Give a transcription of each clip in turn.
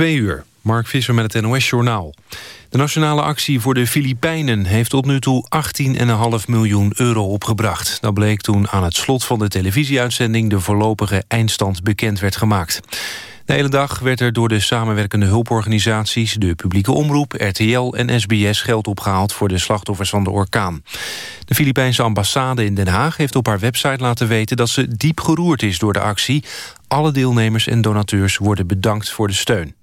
Twee uur. Mark Visser met het NOS-journaal. De nationale actie voor de Filipijnen heeft tot nu toe 18,5 miljoen euro opgebracht. Dat bleek toen aan het slot van de televisieuitzending... de voorlopige eindstand bekend werd gemaakt. De hele dag werd er door de samenwerkende hulporganisaties... de publieke omroep, RTL en SBS geld opgehaald... voor de slachtoffers van de orkaan. De Filipijnse ambassade in Den Haag heeft op haar website laten weten... dat ze diep geroerd is door de actie. Alle deelnemers en donateurs worden bedankt voor de steun.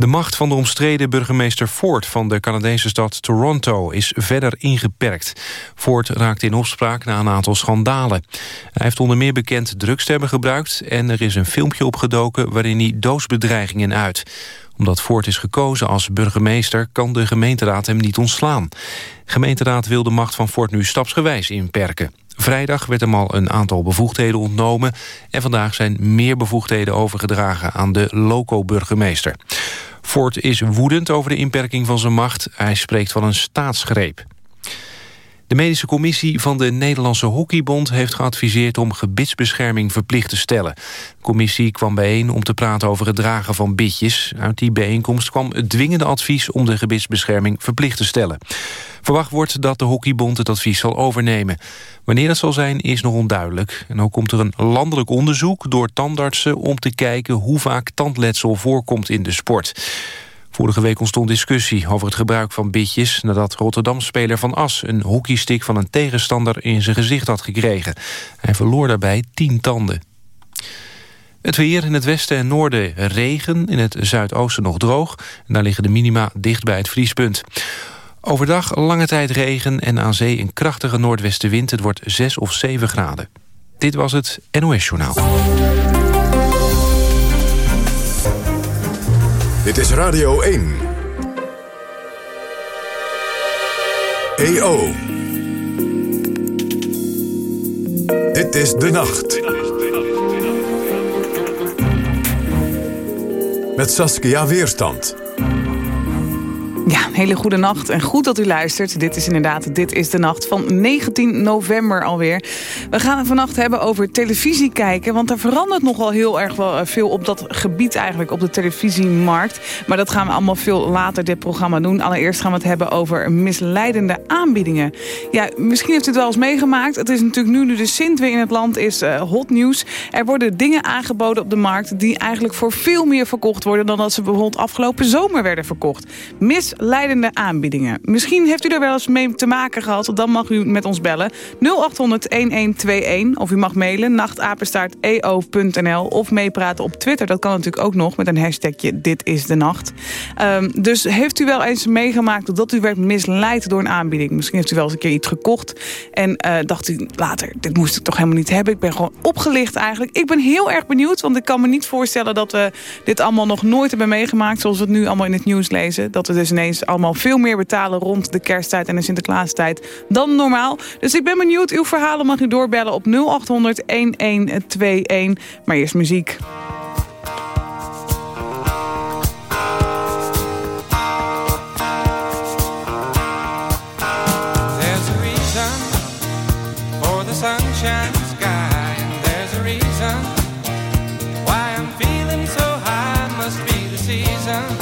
De macht van de omstreden burgemeester Ford van de Canadese stad Toronto is verder ingeperkt. Ford raakte in opspraak na een aantal schandalen. Hij heeft onder meer bekend drugs hebben gebruikt en er is een filmpje opgedoken waarin hij doosbedreigingen uit. Omdat Ford is gekozen als burgemeester kan de gemeenteraad hem niet ontslaan. De gemeenteraad wil de macht van Ford nu stapsgewijs inperken. Vrijdag werd hem al een aantal bevoegdheden ontnomen... en vandaag zijn meer bevoegdheden overgedragen aan de loco-burgemeester. Ford is woedend over de inperking van zijn macht. Hij spreekt van een staatsgreep. De medische commissie van de Nederlandse Hockeybond heeft geadviseerd om gebitsbescherming verplicht te stellen. De commissie kwam bijeen om te praten over het dragen van bitjes. Uit die bijeenkomst kwam het dwingende advies om de gebitsbescherming verplicht te stellen. Verwacht wordt dat de Hockeybond het advies zal overnemen. Wanneer dat zal zijn is nog onduidelijk. En ook komt er een landelijk onderzoek door tandartsen om te kijken hoe vaak tandletsel voorkomt in de sport. Vorige week ontstond discussie over het gebruik van bitjes... nadat Rotterdam-speler Van As een hockeystick van een tegenstander in zijn gezicht had gekregen. Hij verloor daarbij tien tanden. Het weer in het westen en noorden regen, in het zuidoosten nog droog. En daar liggen de minima dicht bij het vriespunt. Overdag lange tijd regen en aan zee een krachtige noordwestenwind. Het wordt 6 of 7 graden. Dit was het NOS Journaal. Dit is Radio 1. EO. Dit is De Nacht. Met Saskia Weerstand. Ja, hele goede nacht en goed dat u luistert. Dit is inderdaad Dit is de Nacht van 19 november alweer. We gaan het vannacht hebben over televisie kijken... want er verandert nogal heel erg wel eh, veel op dat gebied eigenlijk... op de televisiemarkt. Maar dat gaan we allemaal veel later dit programma doen. Allereerst gaan we het hebben over misleidende aanbiedingen. Ja, misschien heeft u het wel eens meegemaakt. Het is natuurlijk nu, nu de Sint weer in het land is, uh, hot nieuws. Er worden dingen aangeboden op de markt... die eigenlijk voor veel meer verkocht worden... dan dat ze bijvoorbeeld afgelopen zomer werden verkocht. Mis leidende aanbiedingen. Misschien heeft u er wel eens mee te maken gehad. Dan mag u met ons bellen. 0800-1121 of u mag mailen nachtapenstaarteo.nl of meepraten op Twitter. Dat kan natuurlijk ook nog met een hashtagje Dit is de Nacht. Um, dus heeft u wel eens meegemaakt dat u werd misleid door een aanbieding? Misschien heeft u wel eens een keer iets gekocht en uh, dacht u later, dit moest ik toch helemaal niet hebben. Ik ben gewoon opgelicht eigenlijk. Ik ben heel erg benieuwd, want ik kan me niet voorstellen dat we dit allemaal nog nooit hebben meegemaakt. Zoals we het nu allemaal in het nieuws lezen. Dat we dus ineens allemaal veel meer betalen rond de kersttijd en de Sinterklaastijd dan normaal. Dus ik ben benieuwd. Uw verhalen mag u doorbellen op 0800 1121. Maar eerst muziek. candlelights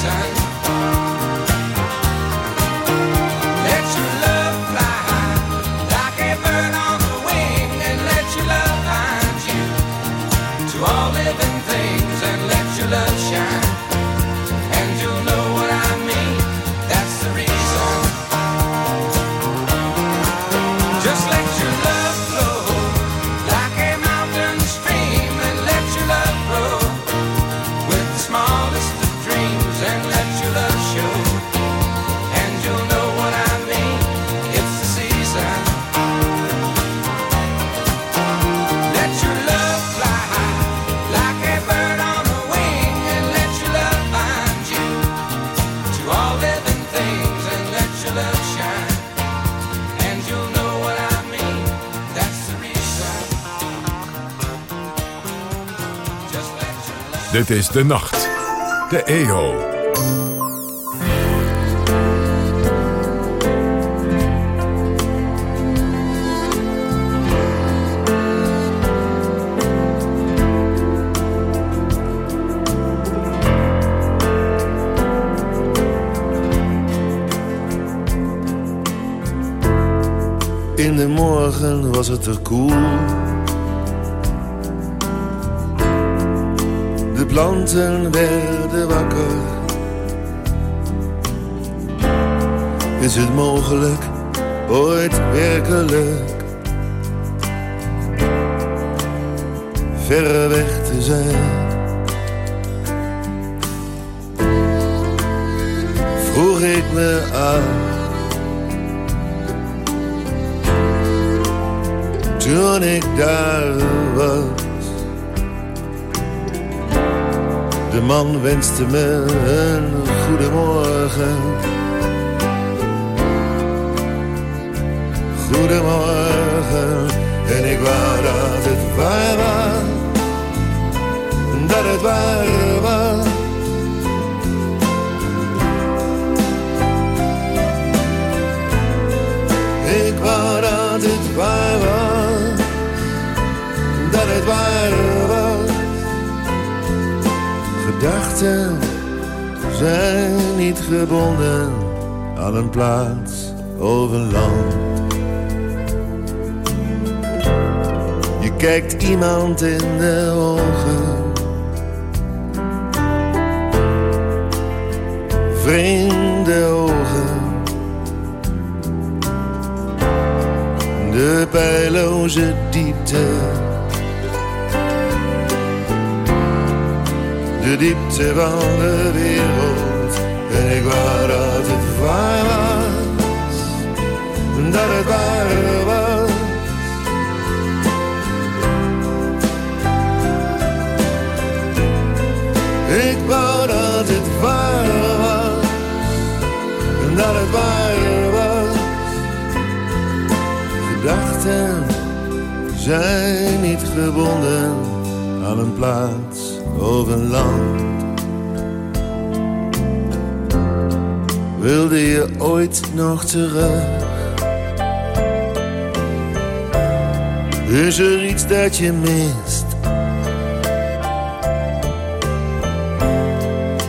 time Is De Nacht. De EO. In de morgen was het er koel. Planten werden wakker. Is het mogelijk, ooit werkelijk, verre weg te zijn? Vroeg ik me af. toen ik daar was. De man wenste me een goedemorgen. Goedemorgen, en ik wou dat het waar was. Dat het waar was. Ik wou dat het waar was, dat het waar was. Gedachten zijn niet gebonden aan een plaats of een land. Je kijkt iemand in de ogen. Vreemde ogen. de pijloze diepte. De diepte van de wereld. En ik wou dat het waar was. Dat het waar was. Ik wou dat het waar was. Dat het waar was gedachten zijn niet gebonden aan een plaats een land. Wilde je ooit nog terug? Is er iets dat je mist?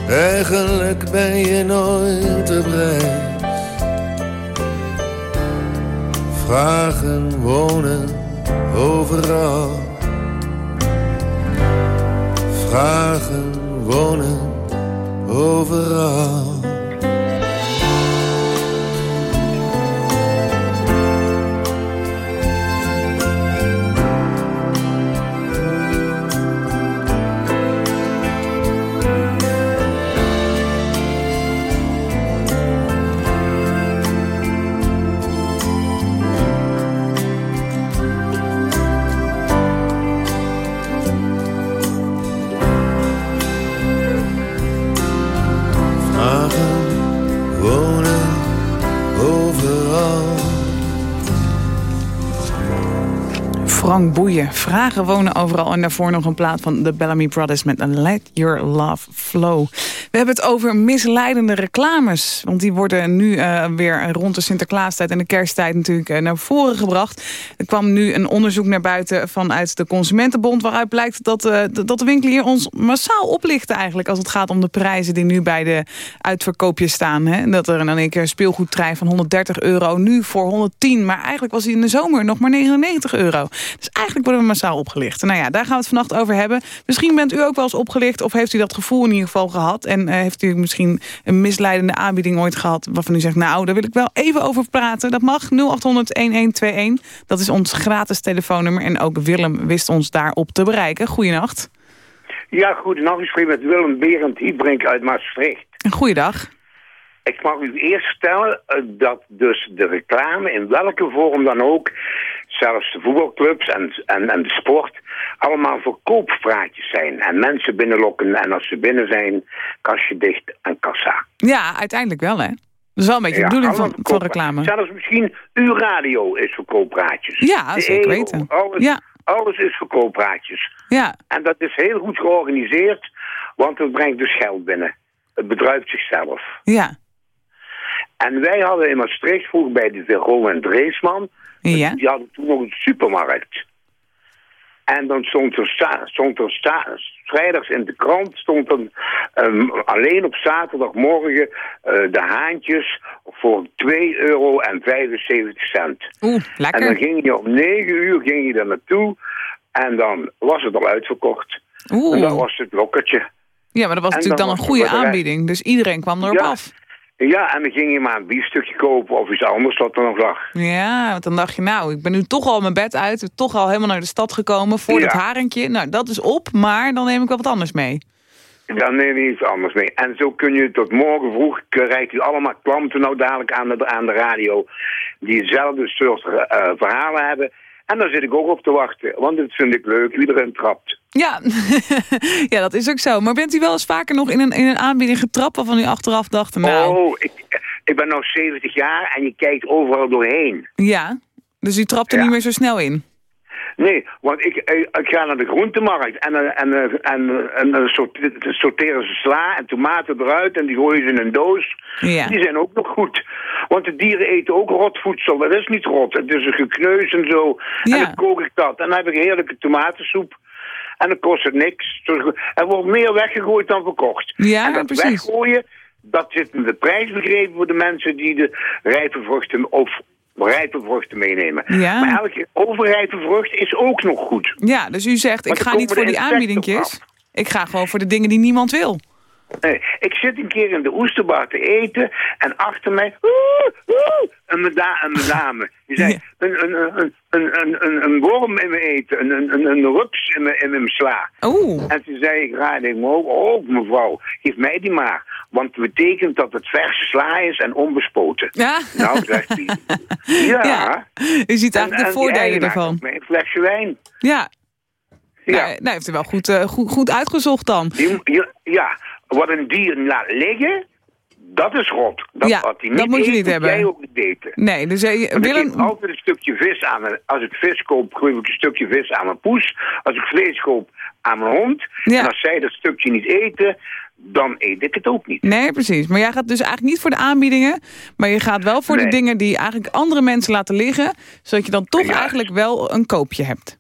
Eigenlijk ben je nooit op reis. Vragen wonen overal. Vragen wonen overal. Boeien. Vragen wonen overal. En daarvoor nog een plaat van de Bellamy Brothers met Let Your Love Flow. We hebben het over misleidende reclames. Want die worden nu uh, weer rond de Sinterklaastijd en de kersttijd natuurlijk uh, naar voren gebracht. Er kwam nu een onderzoek naar buiten vanuit de Consumentenbond... waaruit blijkt dat, uh, dat de winkelier ons massaal oplichten eigenlijk... als het gaat om de prijzen die nu bij de uitverkoopjes staan. Hè? Dat er in één keer een speelgoedtrein van 130 euro nu voor 110. Maar eigenlijk was hij in de zomer nog maar 99 euro. Dus eigenlijk worden we massaal opgelicht. Nou ja, daar gaan we het vannacht over hebben. Misschien bent u ook wel eens opgelicht of heeft u dat gevoel in ieder geval gehad... uh, heeft u misschien een misleidende aanbieding ooit gehad... waarvan u zegt, nou, daar wil ik wel even over praten. Dat mag, 0800-1121. Dat is ons gratis telefoonnummer. En ook Willem wist ons daarop te bereiken. Goedenacht. Ja, goedenacht. Ik spreek met Willem Berend Hiebrink uit Maastricht. Goeiedag. Ik mag u eerst stellen dat dus de reclame, in welke vorm dan ook... zelfs de voetbalclubs en, en, en de sport allemaal verkooppraatjes zijn. En mensen binnenlokken en als ze binnen zijn, kastje dicht en kassa. Ja, uiteindelijk wel hè. Dat is wel een beetje de ja, bedoeling van, van reclame. Zelfs misschien uw radio is verkooppraatjes. Ja, de zeker weten. Alles, ja. alles is verkooppraatjes. Ja. En dat is heel goed georganiseerd Want het brengt dus geld binnen. Het bedruipt zichzelf. Ja. En wij hadden in Maastricht vroeger bij de Vergo en Dreesman... Ja. Die hadden toen nog een supermarkt. En dan stond er, stond er vrijdags in de krant... stond er ehm, alleen op zaterdagmorgen eh, de haantjes... voor 2 euro en 75 cent. Oeh, En dan lekker. ging je om 9 uur ging je daar naartoe... en dan was het al uitverkocht. En dat Oeh. was het lokkertje. Ja, maar dat was en natuurlijk dan dan een goede aanbieding. Dus iedereen kwam erop Ja. af. Ja, en dan ging je maar een biefstukje kopen of iets anders wat er nog lag. Ja, want dan dacht je, nou, ik ben nu toch al mijn bed uit. Toch al helemaal naar de stad gekomen voor Ja. dat harentje. Nou, dat is op, maar dan neem ik wel wat anders mee. Dan neem je iets anders mee. En zo kun je tot morgen vroeg, krijgt u allemaal klanten nou dadelijk aan de, aan de radio... die hetzelfde soort eh, verhalen hebben. En daar zit ik ook op te wachten, want dat vind ik leuk, wie erin trapt. Ja. ja, dat is ook zo. Maar bent u wel eens vaker nog in een, in een aanbieding getrapt... waarvan u achteraf dacht, nou, Oh, ik, ik ben nou 70 jaar en je kijkt overal doorheen. ja. Dus u trapt er Ja. niet meer zo snel in. Nee, want ik, ik, ik ga naar de groentemarkt en, eh, en, eh, en, eh, en sorteren ze sla en tomaten eruit en die gooien ze in een doos. Ja. Die zijn ook nog goed. Want de dieren eten ook rotvoedsel. Dat is niet rot. Het is een gekneus en zo. Ja. En dan kook ik dat. En dan heb ik heerlijke tomatensoep. En dan kost het niks. Er wordt meer weggegooid dan verkocht. Ja, en dat precies. weggooien, dat zit in de prijs begrepen voor de mensen die de rijpe vruchten of rijpe vruchten meenemen. Ja. Maar elke overrijpe vrucht is ook nog goed. Ja, dus u zegt, ik ga niet voor die aanbiedingjes. Ik ga gewoon voor de dingen die niemand wil. Nee, ik zit een keer in de oesterbar te eten en achter mij een, meda een dame. Die zei, Ja. een, een, een, een, een, een, worm in mijn eten, een, een, een, een rups in mijn, in mijn sla. Oeh, En toen zei ik, raad ik me ook, oh mevrouw, geef mij die maar. Want het betekent dat het verse sla is en onbespoten. ja. Nou, zegt hij. Ja. Ja, U ziet En- eigenlijk en de voordelen ervan. mij een flesje wijn. Ja, Ja. Nou, nou heeft u wel goed, eh, goed, goed uitgezocht dan. Je- je- ja, wat een dier laat liggen, dat is rot. Dat, Ja, wat hij dat niet moet je niet hebben. jij ook niet eten. Nee, dus eh, Want ik geef Willem... altijd een stukje vis aan. mijn- Als ik vis koop, geef ik een stukje vis aan mijn poes. Als ik vlees koop, aan mijn hond. Ja. En als zij dat stukje niet eten, dan eet ik het ook niet. Nee, precies. Maar jij gaat dus eigenlijk niet voor de aanbiedingen... maar je gaat wel voor de dingen die eigenlijk andere mensen laten liggen... zodat je dan toch Ja. eigenlijk wel een koopje hebt.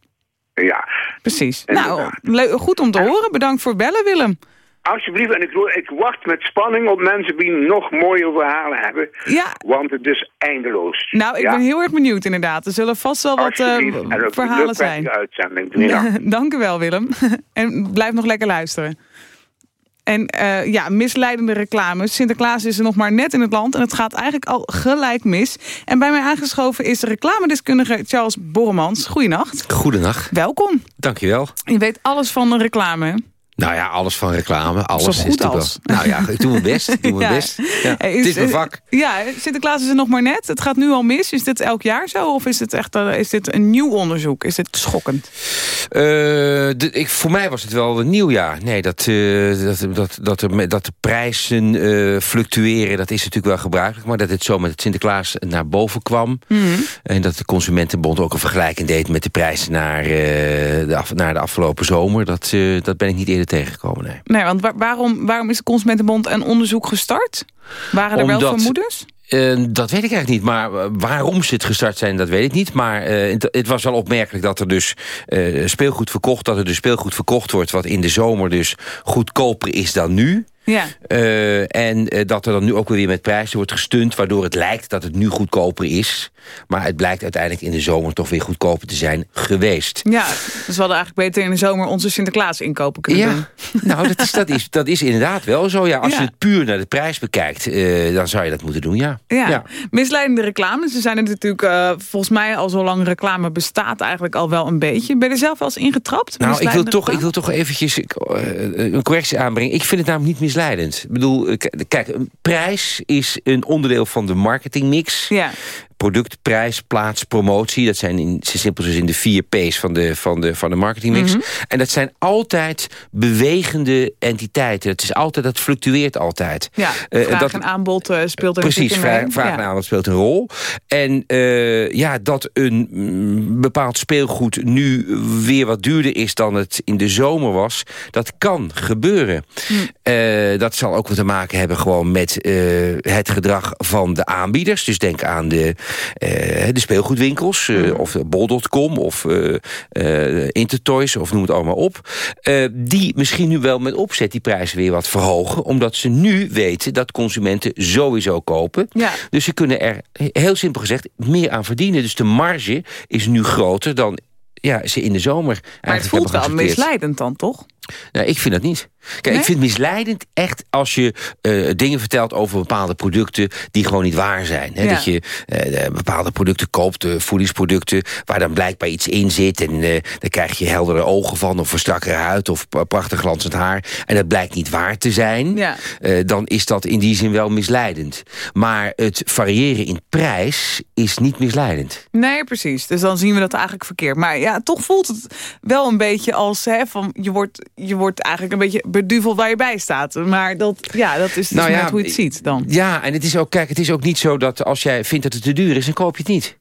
Ja, Precies. Inderdaad. Nou, leu- goed om te horen. Bedankt voor het bellen, Willem. alsjeblieft. En ik, ik wacht met spanning op mensen die nog mooie verhalen hebben. Ja, Want het is eindeloos. nou, ik Ja, ben heel erg benieuwd inderdaad. Er zullen vast wel wat eh, verhalen zijn. prettige uitzending. Ja. Dank u wel, Willem. en blijf nog lekker luisteren. En eh, ja, misleidende reclames. Sinterklaas is er nog maar net in het land en het gaat eigenlijk al gelijk mis. En bij mij aangeschoven is de reclamedeskundige Charles Borremans. Goedenacht. Goedenacht, Welkom. dankjewel. Je weet alles van de reclame. Nou ja, alles van reclame. Alles Zo is goed natuurlijk als. wel- Nou ja, ik doe mijn best. Ik doe mijn Ja. best. Ja, Hey, het is mijn eh, vak. Ja, Sinterklaas is er nog maar net. Het gaat nu al mis. Is dit elk jaar zo? Of is dit echt eh, is dit een nieuw onderzoek? Is dit schokkend? Eh, de- ik, voor mij was het wel een nieuw jaar. Nee, dat, eh, dat, dat, dat, er met- dat de prijzen eh, fluctueren, dat is natuurlijk wel gebruikelijk. Maar dat het zo met het Sinterklaas naar boven kwam. Mhm. En dat de Consumentenbond ook een vergelijking deed met de prijzen naar, de, af- naar de afgelopen zomer. Dat, dat ben ik niet eerder tegengekomen, nee. Nee, want wa- waarom, waarom is de Consumentenbond een onderzoek gestart? Waren er wel Omdat- vermoedens? Eh, dat weet ik eigenlijk niet. Maar eh, waarom ze het gestart zijn, dat weet ik niet. Maar eh, het, het was wel opmerkelijk dat er dus eh, speelgoed verkocht... dat er dus speelgoed verkocht wordt wat in de zomer dus goedkoper is dan nu. Ja. Eh, en eh, dat er dan nu ook weer met prijzen wordt gestund... waardoor het lijkt dat het nu goedkoper is. Maar het blijkt uiteindelijk in de zomer toch weer goedkoper te zijn geweest. Ja, dus we hadden eigenlijk beter in de zomer onze Sinterklaas inkopen kunnen doen. Ja, nou, dat is, dat, is, dat is inderdaad wel zo. Ja, als Ja. je het puur naar de prijs bekijkt, eh, dan zou je dat moeten doen, ja. Ja. misleidende reclames. Ze zijn er natuurlijk, volgens mij al zo lang reclame bestaat eigenlijk al wel een beetje. Ben je er zelf wel eens ingetrapt? Nou, ik wil, toch, ik wil toch eventjes een correctie aanbrengen. Ik vind het namelijk niet misleidend. Ik bedoel, eh, kijk, een prijs is een onderdeel van de marketingmix. Ja, product, prijs, plaats, promotie. Dat zijn in, simpel dus in de vier P's van de, van de, van de marketingmix. Mhm. En dat zijn altijd bewegende entiteiten. Het is altijd, dat fluctueert altijd. Ja, Eh, vraag dat- en aanbod eh, speelt er Precies, vraag, vraag Ja. en aanbod speelt een rol. En eh, ja, dat een mm, bepaald speelgoed nu weer wat duurder is dan het in de zomer was, dat kan gebeuren. Eh, dat zal ook wat te maken hebben gewoon met het gedrag van de aanbieders. Dus denk aan de, de speelgoedwinkels, eh, Hm. of bol.com of eh, eh, Intertoys of noem het allemaal op. Eh, die misschien nu wel met opzet die prijzen weer wat verhogen, omdat ze nu weten dat consumenten sowieso kopen. Ja. Dus ze kunnen er, heel simpel gezegd, meer aan verdienen. Dus de marge is nu groter dan ja, ze in de zomer Maar het voelt wel misleidend dan, toch? Nou, ik vind dat niet. Kijk, Nee? ik vind het misleidend echt als je eh, dingen vertelt over bepaalde producten die gewoon niet waar zijn. Hè? Ja. Dat je eh, bepaalde producten koopt, eh, voedingsproducten, waar dan blijkbaar iets in zit. En dan krijg je heldere ogen van, of een strakkere huid, of prachtig glanzend haar. En dat blijkt niet waar te zijn. Ja. dan is dat in die zin wel misleidend. Maar het variëren in prijs is niet misleidend. Nee, precies. Dus dan zien we dat eigenlijk verkeerd. Maar ja, toch voelt het wel een beetje als... Hè, van, je, wordt, je wordt eigenlijk een beetje beduveld waar je bij staat. Maar dat, ja, dat is dus Nou ja, net hoe je het ziet dan. Ja, en het is ook, kijk, het is ook niet zo dat als jij vindt dat het te duur is, dan koop je het niet.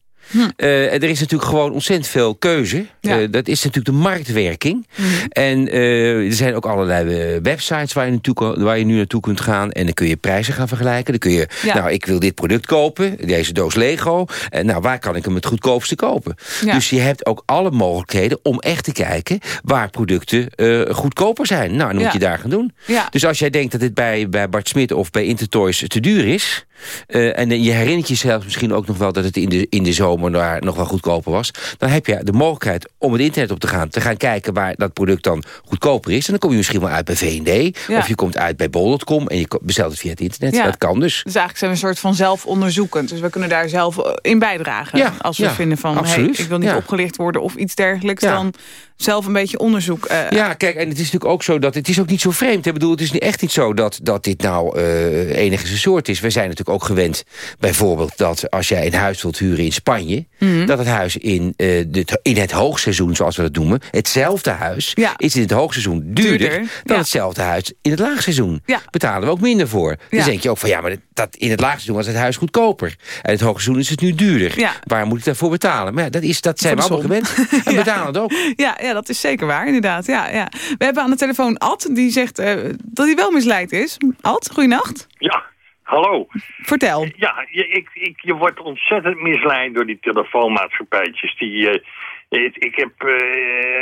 Eh, en er is natuurlijk gewoon ontzettend veel keuze. Hm. Ja. Hm. Eh, dat is natuurlijk de marktwerking. En eh, er zijn ook allerlei eh, websites waar je, naartoe, waar je nu naartoe kunt gaan. En dan kun je prijzen gaan vergelijken. Dan kun je, Ja. nou, ik wil dit product kopen. Deze doos Lego. En nou, waar kan ik hem het goedkoopste kopen? Ja. Dus je hebt ook alle mogelijkheden om echt te kijken... waar producten eh, goedkoper zijn. Nou, dan moet je daar gaan doen. Dus als jij denkt dat dit bij, bij Bart Smit of bij Intertoys te duur is... eh, en je herinnert jezelf misschien ook nog wel... dat het in de, in de zomer daar nog wel goedkoper was... dan heb je de mogelijkheid om het internet op te gaan... te gaan kijken waar dat product dan goedkoper is. En dan kom je misschien wel uit bij V&D... Ja. of je komt uit bij bol.com en je bestelt het via het internet. Ja. Dat kan dus. Dus eigenlijk zijn we een soort van zelfonderzoekend. Dus we kunnen daar zelf eh, in bijdragen. Ja, als we vinden van, hey, ik wil niet opgelicht worden of iets dergelijks. Dan zelf een beetje onderzoek. eh, Ja, kijk, en het is natuurlijk ook zo dat... het is ook niet zo vreemd. Ik bedoel, het is niet- echt niet zo dat, dat dit nou eh enige soort is. We zijn natuurlijk ook gewend, bijvoorbeeld... dat als jij een huis wilt huren in Spanje... Mhm. dat het huis in, eh, de, in het hoogseizoen, zoals we dat noemen... hetzelfde huis Ja. is in het hoogseizoen duurder... Duurder, dan ja. hetzelfde huis in het laagseizoen. Ja. Betalen we ook minder voor. Dan Ja. denk je ook van, ja, maar dat, in het laagseizoen was het huis goedkoper. En het hoogseizoen is het nu duurder. Ja. Waar moet ik daarvoor betalen? Maar ja, dat, is, dat zijn we allemaal gewend. En Ja. betalen het ook. Ja, ja, dat is zeker waar, inderdaad. Ja, ja. We hebben aan de telefoon Ad, die zegt eh, dat hij wel misleid is. Ad, goeienacht. Ja, hallo. Vertel. Ja, je, ik, ik, je wordt ontzettend misleid door die telefoonmaatschappijtjes. Die, eh, ik, ik heb eh,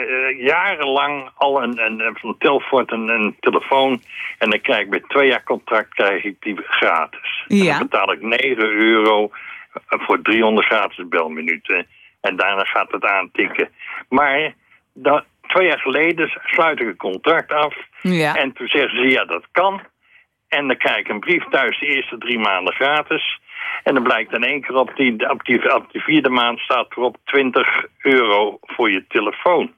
eh, jarenlang al een, een, een- van Telfort een, een telefoon. En dan krijg ik bij twee jaar contract krijg ik die gratis. En Ja. dan betaal ik 9 euro voor 300 gratis belminuten. En daarna gaat het aantikken. Maar dat, twee jaar geleden sluit ik een contract af. Ja. En toen zeggen ze, ja, dat kan. En dan krijg ik een brief thuis de eerste drie maanden gratis. En dan blijkt in één keer op die, op die, op die vierde maand staat erop 20 euro voor je telefoon.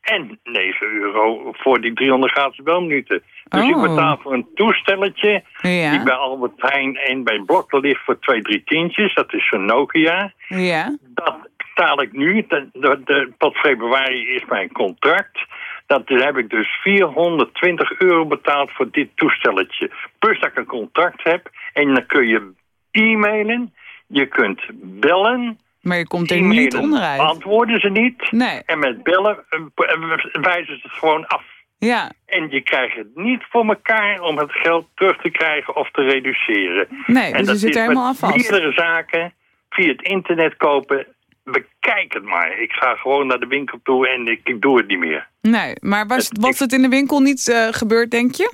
En 9 euro voor die 300 gratis belminuten. Dus Oh. ik betaal voor een toestelletje. Ja. Die bij Albert Heijn en bij Blokker ligt voor twee, drie tientjes. Dat is zo'n Nokia. Ja. Dat betaal ik nu. De, de, de- tot februari is mijn contract. Dat heb ik dus 420 euro betaald voor dit toestelletje. Plus dat ik een contract heb. En dan kun je e-mailen. Je kunt bellen. Maar je komt er niet onderuit. Antwoorden ze niet. Nee. En met bellen eh, eh, wijzen ze het gewoon af. Ja. En je krijgt het niet voor elkaar om het geld terug te krijgen of te reduceren. Nee, en dus je zit er helemaal aan vast. meerdere zaken via het internet kopen. Bekijk het maar. Ik ga gewoon naar de winkel toe en ik, ik doe het niet meer. Nee, maar was, Het- was ik- het in de winkel niet eh, gebeurd, denk je?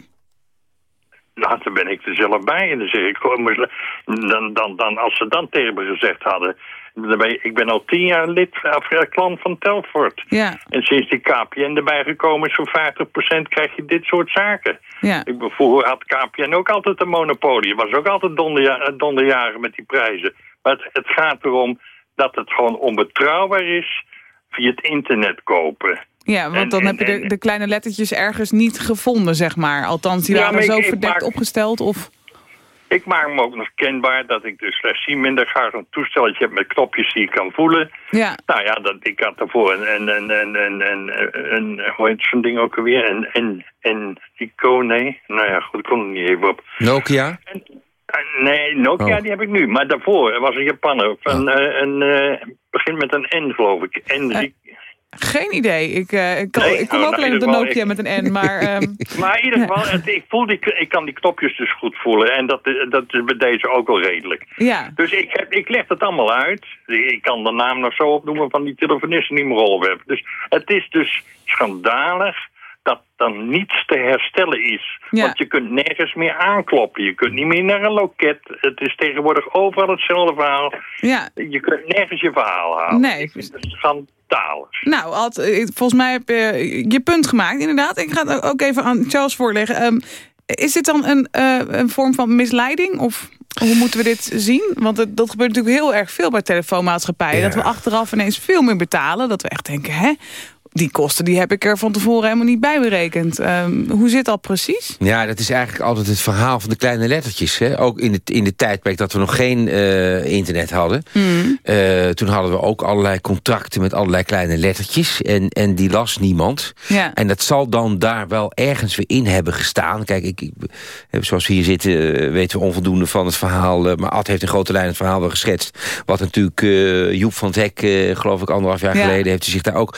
Nou, dan ben ik er zelf bij en dan zeg ik gewoon... maar Dan, dan, dan, als ze dan tegen me gezegd hadden... Dan ben je- ik ben al tien jaar lid, of, eh, klant van Telfort. Ja. En sinds die KPN erbij gekomen is, voor 50% krijg je dit soort zaken. Ja. Ik, vroeger had KPN ook altijd een monopolie. Was ook altijd donderja eh, donderjaren met die prijzen. Maar het, het gaat erom dat het gewoon onbetrouwbaar is via het internet kopen. Ja, want En- dan en- heb je de, en- de kleine lettertjes ergens niet gevonden, zeg maar. Althans, die Ja, waren zo ik- ik verdekt maak- opgesteld. Of... Ik maak me ook nog kenbaar dat ik dus minder graag een toestelletje heb met knopjes die ik kan voelen. Ja. Nou ja, dat, ik had daarvoor een, een, een, een, een, een, een hoe heet zo'n ding ook alweer? Een, een, een Ico, nee. Nou ja, goed, ik kon er niet even op. Nokia? En, nee, Nokia Oh. die heb ik nu. Maar daarvoor was een Japaner. Van, eh, een, eh, begint met een N, geloof ik. N, Geen idee. Ik, eh, ik, kan- Nee? ik kom Oh, ook nou, alleen op de Nokia met een N, maar... ehm, Maar in ieder geval, het, ik, voel die, ik kan die knopjes dus goed voelen. En dat, dat is bij deze ook wel redelijk. ja. Dus ik, heb, ik leg het allemaal uit. Ik kan de naam nog zo opnoemen van die telefonisten die me rollen hebben. Dus het is dus schandalig dat dan niets te herstellen is. Ja. Want je kunt nergens meer aankloppen. Je kunt niet meer naar een loket. Het is tegenwoordig overal hetzelfde verhaal. ja. Je kunt nergens je verhaal halen. Nee. Ik vind het schandalig. Nou, Ad, eh, volgens mij heb je je punt gemaakt, inderdaad. Ik ga het ook even aan Charles voorleggen. Ehm, is dit dan een, eh, een vorm van misleiding? Of hoe moeten we dit zien? Want het, dat gebeurt natuurlijk heel erg veel bij telefoonmaatschappijen. Ja. Dat we achteraf ineens veel meer betalen. Dat we echt denken, hè? Die kosten die heb ik er van tevoren helemaal niet bij berekend. Ehm, hoe zit dat precies? Ja, dat is eigenlijk altijd het verhaal van de kleine lettertjes. Hè? Ook in, het, in de tijdperk dat we nog geen eh, internet hadden. Eh, toen hadden we ook allerlei contracten met allerlei kleine lettertjes. En, en die las niemand. Ja. En dat zal dan daar wel ergens weer in hebben gestaan. Kijk, ik, ik, eh, zoals we hier zitten weten we onvoldoende van het verhaal. maar Ad heeft in grote lijn het verhaal wel geschetst. Wat natuurlijk Joep van het Hek, geloof ik anderhalf jaar Ja. geleden... heeft hij zich daar ook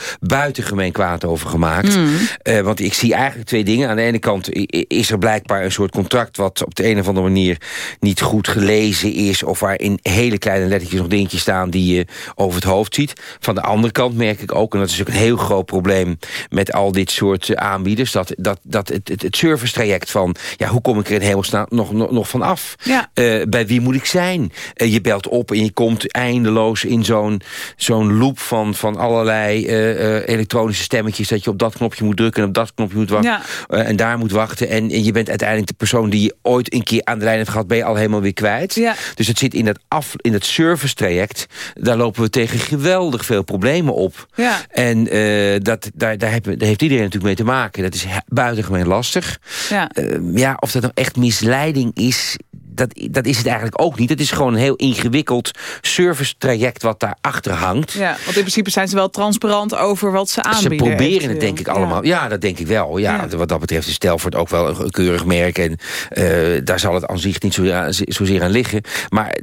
buitengemeen kwaad over gemaakt. Eh, want ik zie eigenlijk twee dingen. Aan de ene kant is er blijkbaar een soort contract... wat op de een of andere manier niet goed gelezen is... of waar in hele kleine lettertjes nog dingetjes staan... die je over het hoofd ziet. Van de andere kant merk ik ook... en dat is ook een heel groot probleem met al dit soort eh, aanbieders... dat, dat, dat het, het, het servicetraject van... ja, hoe kom ik er in hemelsnaam nog, nog, nog van af? Ja. Eh, bij wie moet ik zijn? Je belt op en je komt eindeloos in zo'n zo'n loop van, van allerlei eh, elektronische stemmetjes... dat je op dat knopje moet drukken en op dat knopje moet wachten. Ja. eh, en daar moet wachten. En, en je bent uiteindelijk de persoon die je ooit een keer aan de lijn hebt gehad... ben je al helemaal weer kwijt. Ja. Dus het zit in dat, af, in dat service traject. Daar lopen we tegen geweldig veel problemen op. Ja. En eh, dat, daar, daar, hebben- daar heeft iedereen natuurlijk mee te maken. Dat is buitengemeen lastig. Ja. Eh, ja, of dat nou echt misleiding is, dat, dat is het eigenlijk ook niet. Het is gewoon een heel ingewikkeld service traject wat daarachter hangt. ja, want in principe zijn ze wel transparant over wat ze aanbieden. Ze proberen het denk ik allemaal. Ja, dat denk ik wel. Ja, Ja. Wat dat betreft is Stelford ook wel een keurig merk. En eh, daar zal het aan zich niet zo, zozeer aan liggen. Maar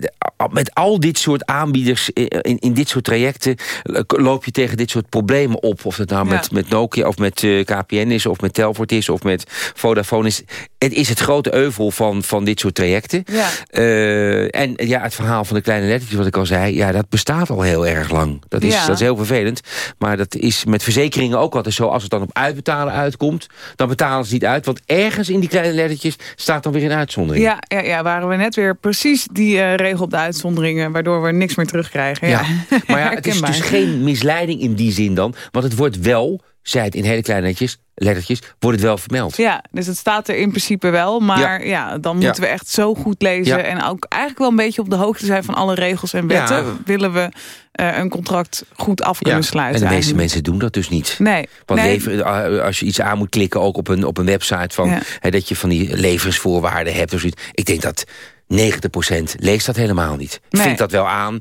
met al dit soort aanbieders in, in, in dit soort trajecten... eh, loop je tegen dit soort problemen op. Of het nou Ja. met, met Nokia of met eh, KPN is... of met Telfort is of met Vodafone is. Het is het grote euvel van, van dit soort trajecten. Ja. Eh, en ja, het verhaal van de kleine lettertjes, wat ik al zei... ja, dat bestaat al heel erg lang. Dat is, Ja. dat is heel vervelend. Maar dat is met verzekeringen ook altijd zo. Als het dan op uitbetalen uitkomt, dan betalen ze niet uit. Want ergens in die kleine lettertjes staat dan weer een uitzondering. Ja, ja, ja, waren we net weer precies die eh, regel op de uitzonderingen... waardoor we niks meer terugkrijgen. Ja, Ja. Maar ja, het is dus geen misleiding in die zin dan. Want het wordt wel, zei het in hele kleine lettertjes, lettertjes wordt het wel vermeld. Ja, dus het staat er in principe wel. Maar ja, dan Ja. moeten we echt zo goed lezen. Ja. En ook eigenlijk wel een beetje op de hoogte zijn van alle regels en wetten. Willen we eh, een contract goed af kunnen Ja. sluiten. En de meeste eigenlijk. mensen doen dat dus niet. Nee. Want nee. lever- eh, als je iets aan moet klikken, ook op een, op een website... Van, hè, dat je van die leveringsvoorwaarden hebt. Of zoiets. Ik denk dat 90% leest dat helemaal niet. Nee. Vindt dat wel aan.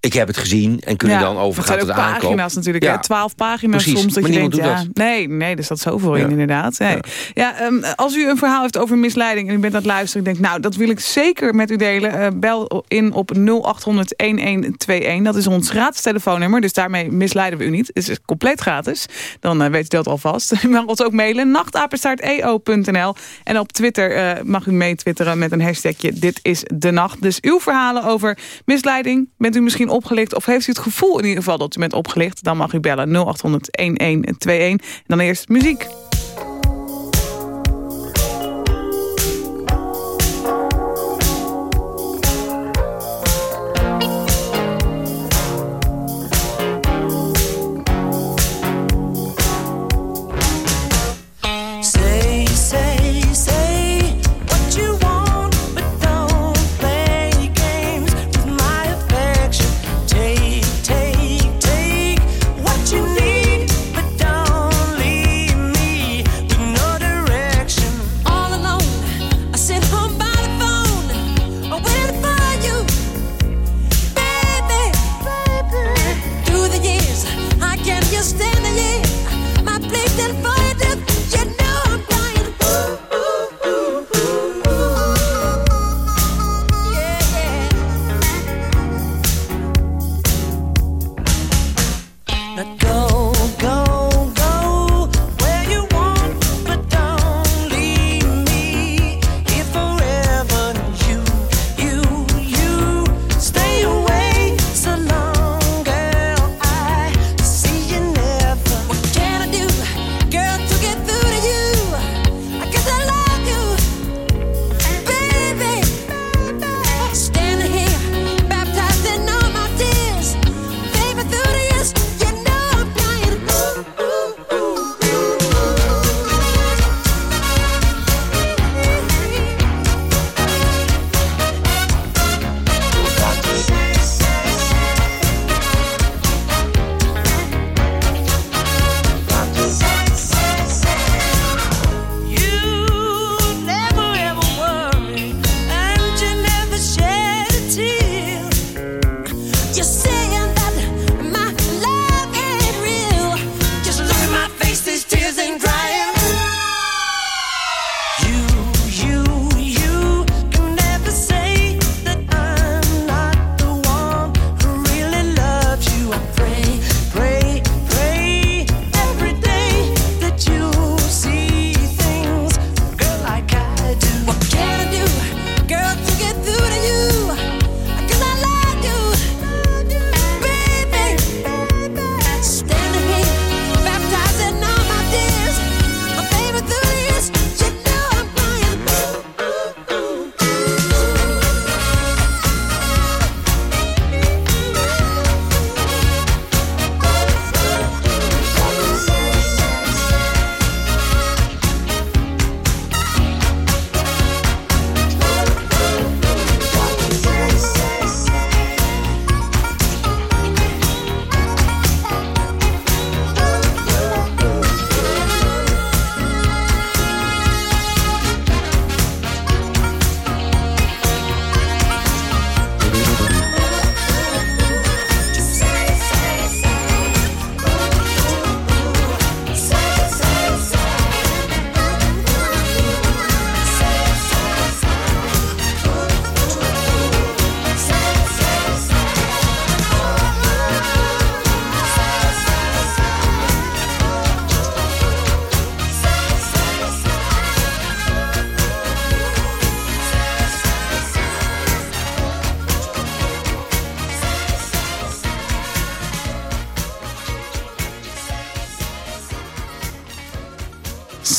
Ik heb het gezien en kunnen Ja, dan overgaan het tot zijn de ook aankoop. pagina's natuurlijk. Ja. Twaalf pagina's Precies, soms. Dat je denkt, doet ja, dat. Nee, nee, er staat zoveel Ja. in inderdaad. Nee. Ja. ehm, als u een verhaal heeft over misleiding en u bent aan het luisteren... en denkt, nou, dat wil ik zeker met u delen. eh, bel in op 0800-1121. Dat is ons gratis telefoonnummer. Dus daarmee misleiden we u niet. Het is compleet gratis. Dan eh, weet u dat alvast. U mag ons ook mailen. nachtapenstaarteo.nl En op Twitter eh, mag u meetwitteren met een hashtagje Dit is de Nacht. Dus uw verhalen over misleiding. Bent u misschien opgelicht of heeft u het gevoel in ieder geval dat u bent opgelicht? Dan mag u bellen 0800-1121. En dan eerst muziek.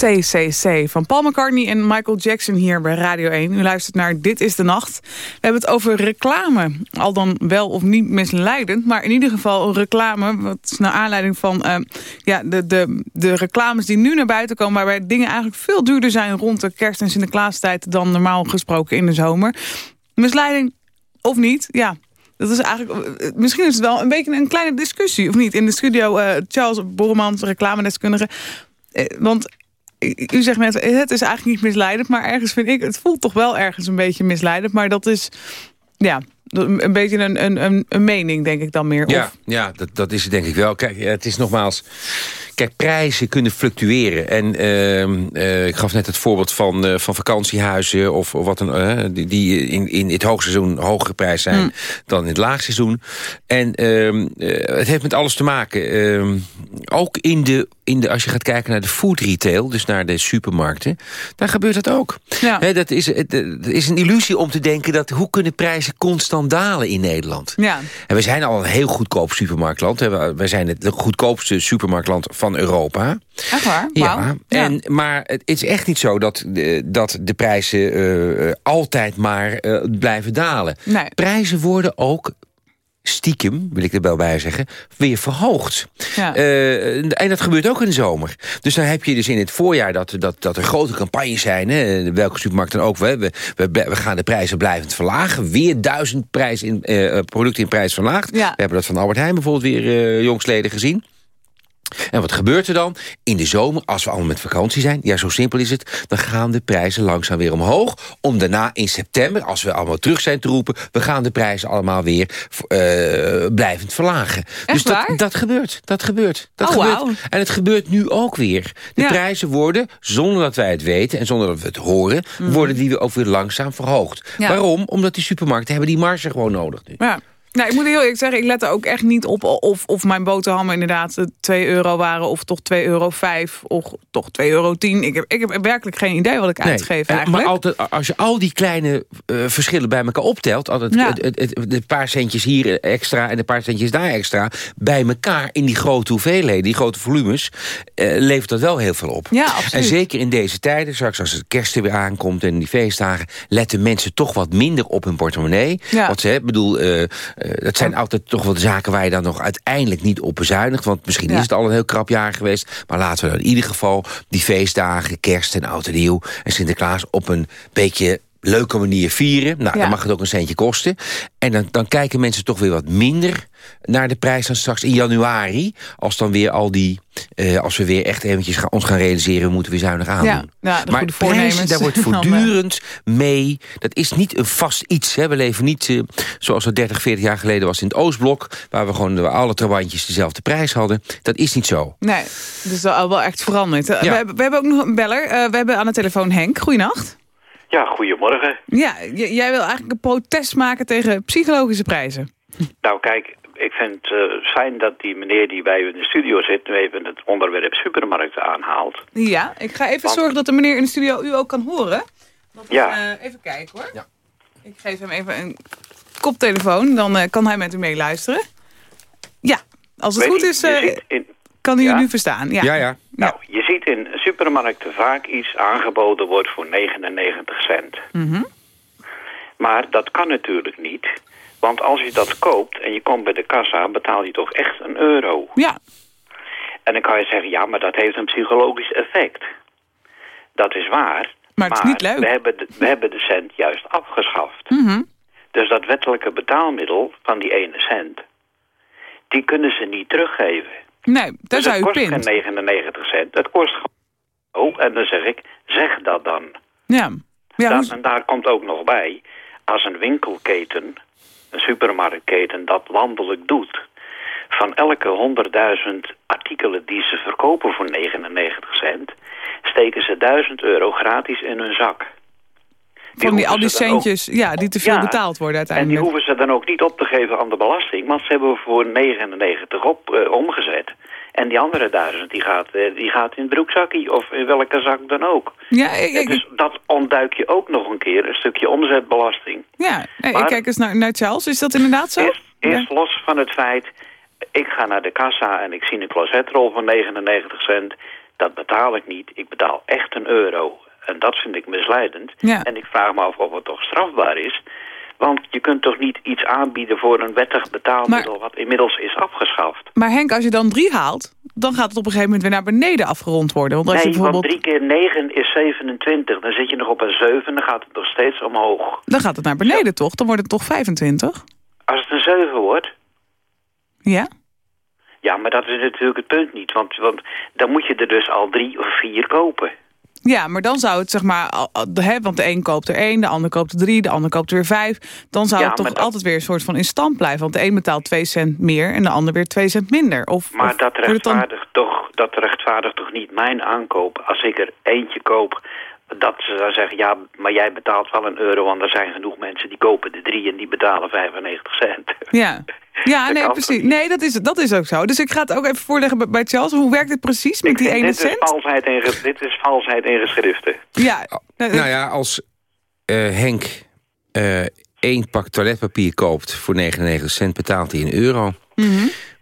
CCC van Paul McCartney en Michael Jackson hier bij Radio 1. U luistert naar Dit is de Nacht. We hebben het over reclame. Al dan wel of niet misleidend, maar in ieder geval reclame. Wat is naar aanleiding van eh, ja, de, de, de reclames die nu naar buiten komen... waarbij dingen eigenlijk veel duurder zijn rond de kerst- en Sinterklaastijd... dan normaal gesproken in de zomer. Misleiding of niet, ja, dat is eigenlijk, eh, misschien is het wel een beetje een kleine discussie, of niet? In de studio eh, Charles Borremans, reclamedeskundige. Want u zegt net, het is eigenlijk niet misleidend... maar ergens vind ik, het voelt toch wel ergens een beetje misleidend. Maar dat is, ja, een beetje een, een, een, een mening, denk ik dan meer. Ja, Of, ja dat, dat is het denk ik wel. Kijk, het is nogmaals... Kijk, prijzen kunnen fluctueren. En ehm, eh, ik gaf net het voorbeeld van, eh, van vakantiehuizen... of, of wat een, eh, die, die in, in het hoogseizoen hogere prijs zijn Hmm. dan in het laagseizoen. En ehm, eh, het heeft met alles te maken. Ehm, ook in de, in de, als je gaat kijken naar de food retail... dus naar de supermarkten, daar gebeurt dat ook. Ja. Dat is, is een illusie om te denken... dat hoe kunnen prijzen constant dalen in Nederland? ja, En we zijn al een heel goedkoop supermarktland. We- Wij zijn het goedkoopste supermarktland van Europa. echt waar? Ja, en, maar het is echt niet zo dat de, dat de prijzen eh, eh, altijd maar eh, blijven dalen. Nee. Prijzen worden ook stiekem, wil ik er wel bij zeggen, weer verhoogd. Ja. Eh, en dat gebeurt ook in de zomer. Dus dan heb je dus in het voorjaar dat, dat, dat er grote campagnes zijn. Hè, welke supermarkt dan ook. We, we, we, gaan de prijzen blijvend verlagen. Weer duizend prijs in, eh, producten in prijs verlaagd. Ja. We hebben dat van Albert Heijn bijvoorbeeld weer eh jongsleden gezien. En wat gebeurt er dan? In de zomer, als we allemaal met vakantie zijn... ja, zo simpel is het, dan gaan de prijzen langzaam weer omhoog... om daarna in september, als we allemaal terug zijn te roepen... we gaan de prijzen allemaal weer eh, blijvend verlagen. dus dat, waar? dat gebeurt, dat gebeurt. Dat Oh, gebeurt. En het gebeurt nu ook weer. De Ja. prijzen worden, zonder dat wij het weten... en zonder dat we het horen, worden die weer ook weer langzaam verhoogd. Mhm. Ja. Waarom? Omdat die supermarkten hebben die marge gewoon nodig nu. Ja. Nou, ik moet heel eerlijk zeggen, ik let er ook echt niet op of, of mijn boterhammen inderdaad eh, 2 euro waren of toch 2 euro 5 of toch 2 euro 10. Ik heb, ik heb werkelijk geen idee wat ik uitgeef en- eigenlijk. Maar altijd, als je al die kleine eh, verschillen bij elkaar optelt... altijd Ja. het, het, het- de paar centjes hier extra en de paar centjes daar extra... bij elkaar in die grote hoeveelheden, die grote volumes... eh, levert dat wel heel veel op. Ja, absoluut. En zeker in deze tijden, straks als het kerst er weer aankomt... en die feestdagen, letten mensen toch wat minder op hun portemonnee. Ja. Want ze, bedoel, eh, eh, dat zijn altijd toch wel de zaken... waar je dan nog uiteindelijk niet op bezuinigt. Want misschien Ja. is het al een heel krap jaar geweest. Maar laten we dan in ieder geval die feestdagen, kerst en oud en nieuw... en Sinterklaas op een beetje leuke manier vieren. Nou, Ja. dan mag het ook een centje kosten. En dan, dan kijken mensen toch weer wat minder naar de prijs dan straks in januari. Als dan weer al die, eh, als we weer echt eventjes gaan, ons gaan realiseren, we moeten weer zuinig aandoen. Ja, maar goede prijzen, daar wordt eh, voortdurend mee. Dat is niet een vast iets. Hè. We leven niet eh, zoals het 30, 40 jaar geleden was in het Oostblok, waar we gewoon alle trabantjes dezelfde prijs hadden. Dat is niet zo. Nee, dus dat is wel echt veranderd. Ja. We, hebben, we hebben ook nog een beller. We hebben aan de telefoon Henk. Goeienacht. Ja, goedemorgen. Ja, jij wil eigenlijk een protest maken tegen psychologische prijzen. Nou kijk, ik vind het eh, fijn dat die meneer die bij u in de studio zit... nu even het onderwerp supermarkten aanhaalt. Ja, ik ga even Want- zorgen dat de meneer in de studio u ook kan horen. Dat Ja. eh, even kijken hoor. Ja. Ik geef hem even een koptelefoon, dan eh, kan hij met u meeluisteren. Ja, als het Weet goed is, eh, in, kan hij ja? u nu verstaan. Ja. Ja, ja. Nou, je ziet in supermarkten vaak iets aangeboden wordt voor 99 cent. Mhm. Maar dat kan natuurlijk niet. Want als je dat koopt en je komt bij de kassa, betaal je toch echt een euro. ja. En dan kan je zeggen, ja, maar dat heeft een psychologisch effect. Dat is waar. Maar het is niet leuk. We hebben, de, we hebben de cent juist afgeschaft. Mhm. Dus dat wettelijke betaalmiddel van die ene cent... die kunnen ze niet teruggeven. Nee, dat dus is het uw kost punt. geen 99 cent. Het kost gewoon... Oh, en dan zeg ik, zeg dat dan. Ja. Ja, Dat- en daar komt ook nog bij... als een winkelketen, een supermarktketen, dat landelijk doet... van elke 100.000 artikelen die ze verkopen voor 99 cent... steken ze 1000 euro gratis in hun zak. van die, al die ook- centjes ja, die te veel Ja, betaald worden En die uiteindelijk. hoeven ze dan ook niet op te geven aan de belasting... want ze hebben voor 99 op, eh, omgezet. En die andere duizend die gaat, eh, die gaat in het broekzakje of in welke zak dan ook. Ja, ik, ik- Dus dat ontduik je ook nog een keer, een stukje omzetbelasting. ja. Ik Maar- kijk eens naar, naar Charles. Is dat inderdaad zo? Eerst, eerst los van het feit, ik ga naar de kassa en ik zie een closetrol van 99 cent. Dat betaal ik niet. Ik betaal echt een euro. En dat vind ik misleidend. Ja. En ik vraag me af of het toch strafbaar is. Want je kunt toch niet iets aanbieden voor een wettig betaalmiddel... wat inmiddels is afgeschaft. Maar Henk, als je dan drie haalt, dan gaat het op een gegeven moment weer naar beneden afgerond worden. Want als nee, je want bijvoorbeeld... 3 keer 9 is 27. Dan zit je nog op een 7, dan gaat het nog steeds omhoog. Dan gaat het naar beneden, toch? Dan wordt het toch 25? Als het een 7 wordt... Ja? Ja, maar dat is natuurlijk het punt niet. Want, want dan moet je er dus al drie of vier kopen. Ja, maar dan zou het zeg maar... Hè, want de een koopt er één, de ander koopt er drie, de ander koopt er weer vijf. Dan zou Ja, het toch dat- altijd weer een soort van in stand blijven. Want de een betaalt twee cent meer en de ander weer twee cent minder. Of, Maar of dat dan... rechtvaardigt, toch, dat rechtvaardigt toch niet mijn aankoop. Als ik er eentje koop, dat ze dan zeggen... ja, maar jij betaalt wel een euro... want er zijn genoeg mensen die kopen de drie... en die betalen 95 cent. Ja, ja Dat nee, precies. Nee, dat is, dat is ook zo. Dus ik ga het ook even voorleggen bij- Charles. Hoe werkt het precies met Ik die ene dit, is cent? valsheid in, dit is valsheid in geschriften. Ja, eh, Nou ja, als eh, Henk eh, één pak toiletpapier koopt voor 99 cent... betaalt hij een euro.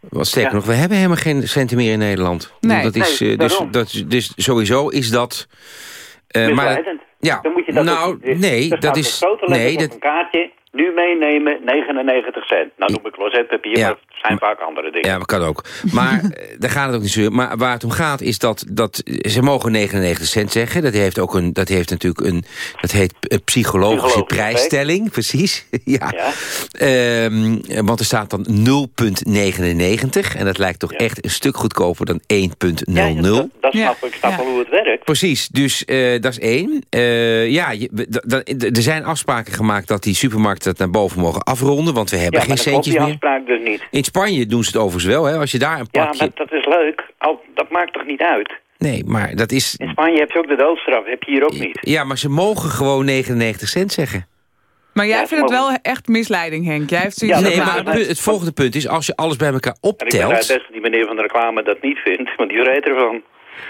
Wat sterker Ja. nog, we hebben helemaal geen centen meer in Nederland. Nee. dat is, Nee, eh, dus, daarom. dat, is- dus sowieso is dat... eh, maar, ja, Dan moet je dat nou, ook- nee, dat staat is... Nee, dat, een kaartje, nu meenemen, 99 cent. Nou noem ik closetpapier, Ja. maar het zijn vaak andere dingen. Ja, dat kan ook. Maar eh, daar gaat het ook niet zo. Maar waar het om gaat is dat, dat ze mogen 99 cent zeggen. Dat heeft ook een, dat heeft natuurlijk een, dat heet een psychologische Psychologische prijsstelling, precies. ja. Ja. Ehm, want er staat dan 0,99 en dat lijkt toch Ja. echt een stuk goedkoper dan 1,00. Ja, dat, snap ik. Ik snap Ja. wel hoe het werkt. Precies, dus eh, dat is één. Eh, ja, je- er zijn afspraken gemaakt dat die dat naar boven mogen afronden, want we hebben Ja, geen klopt centjes die meer. afspraak dus niet. In Spanje doen ze het overigens wel, hè? als je daar een Ja, pakje... maar dat is leuk. Al, dat maakt toch niet uit? Nee, maar dat is... In Spanje heb je ook de doodstraf, heb je hier ook niet. Ja, maar ze mogen gewoon 99 cent zeggen. maar jij Ja, vindt het wel echt misleiding, Henk. Jij heeft zoiets Ja, Nee, maar het, volgende punt is, als je alles bij elkaar En ik begrijp optelt... best dat die meneer van de reclame dat niet vindt, want die rijdt ervan.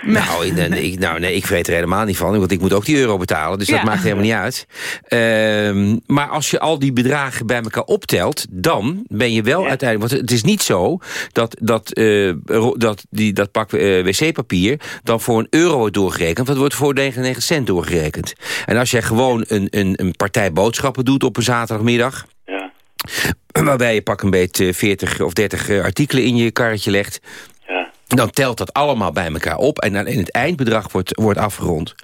Nou, ik- nee, ik, nou, nee, ik weet er helemaal niet van, want ik moet ook die euro betalen. Dus Ja. dat maakt helemaal niet uit. Ehm, maar als je al die bedragen bij elkaar optelt, dan ben je wel Ja. uiteindelijk... Want het is niet zo dat, dat, eh, dat, die, dat pak eh, wc-papier dan voor een euro wordt doorgerekend. Dat wordt voor 99 cent doorgerekend. En als jij gewoon een, een, een partij boodschappen doet op een zaterdagmiddag... Ja, waarbij je pak een beetje 40 of 30 eh, artikelen in je karretje legt... dan telt dat allemaal bij elkaar op... en dan in het eindbedrag wordt, wordt afgerond.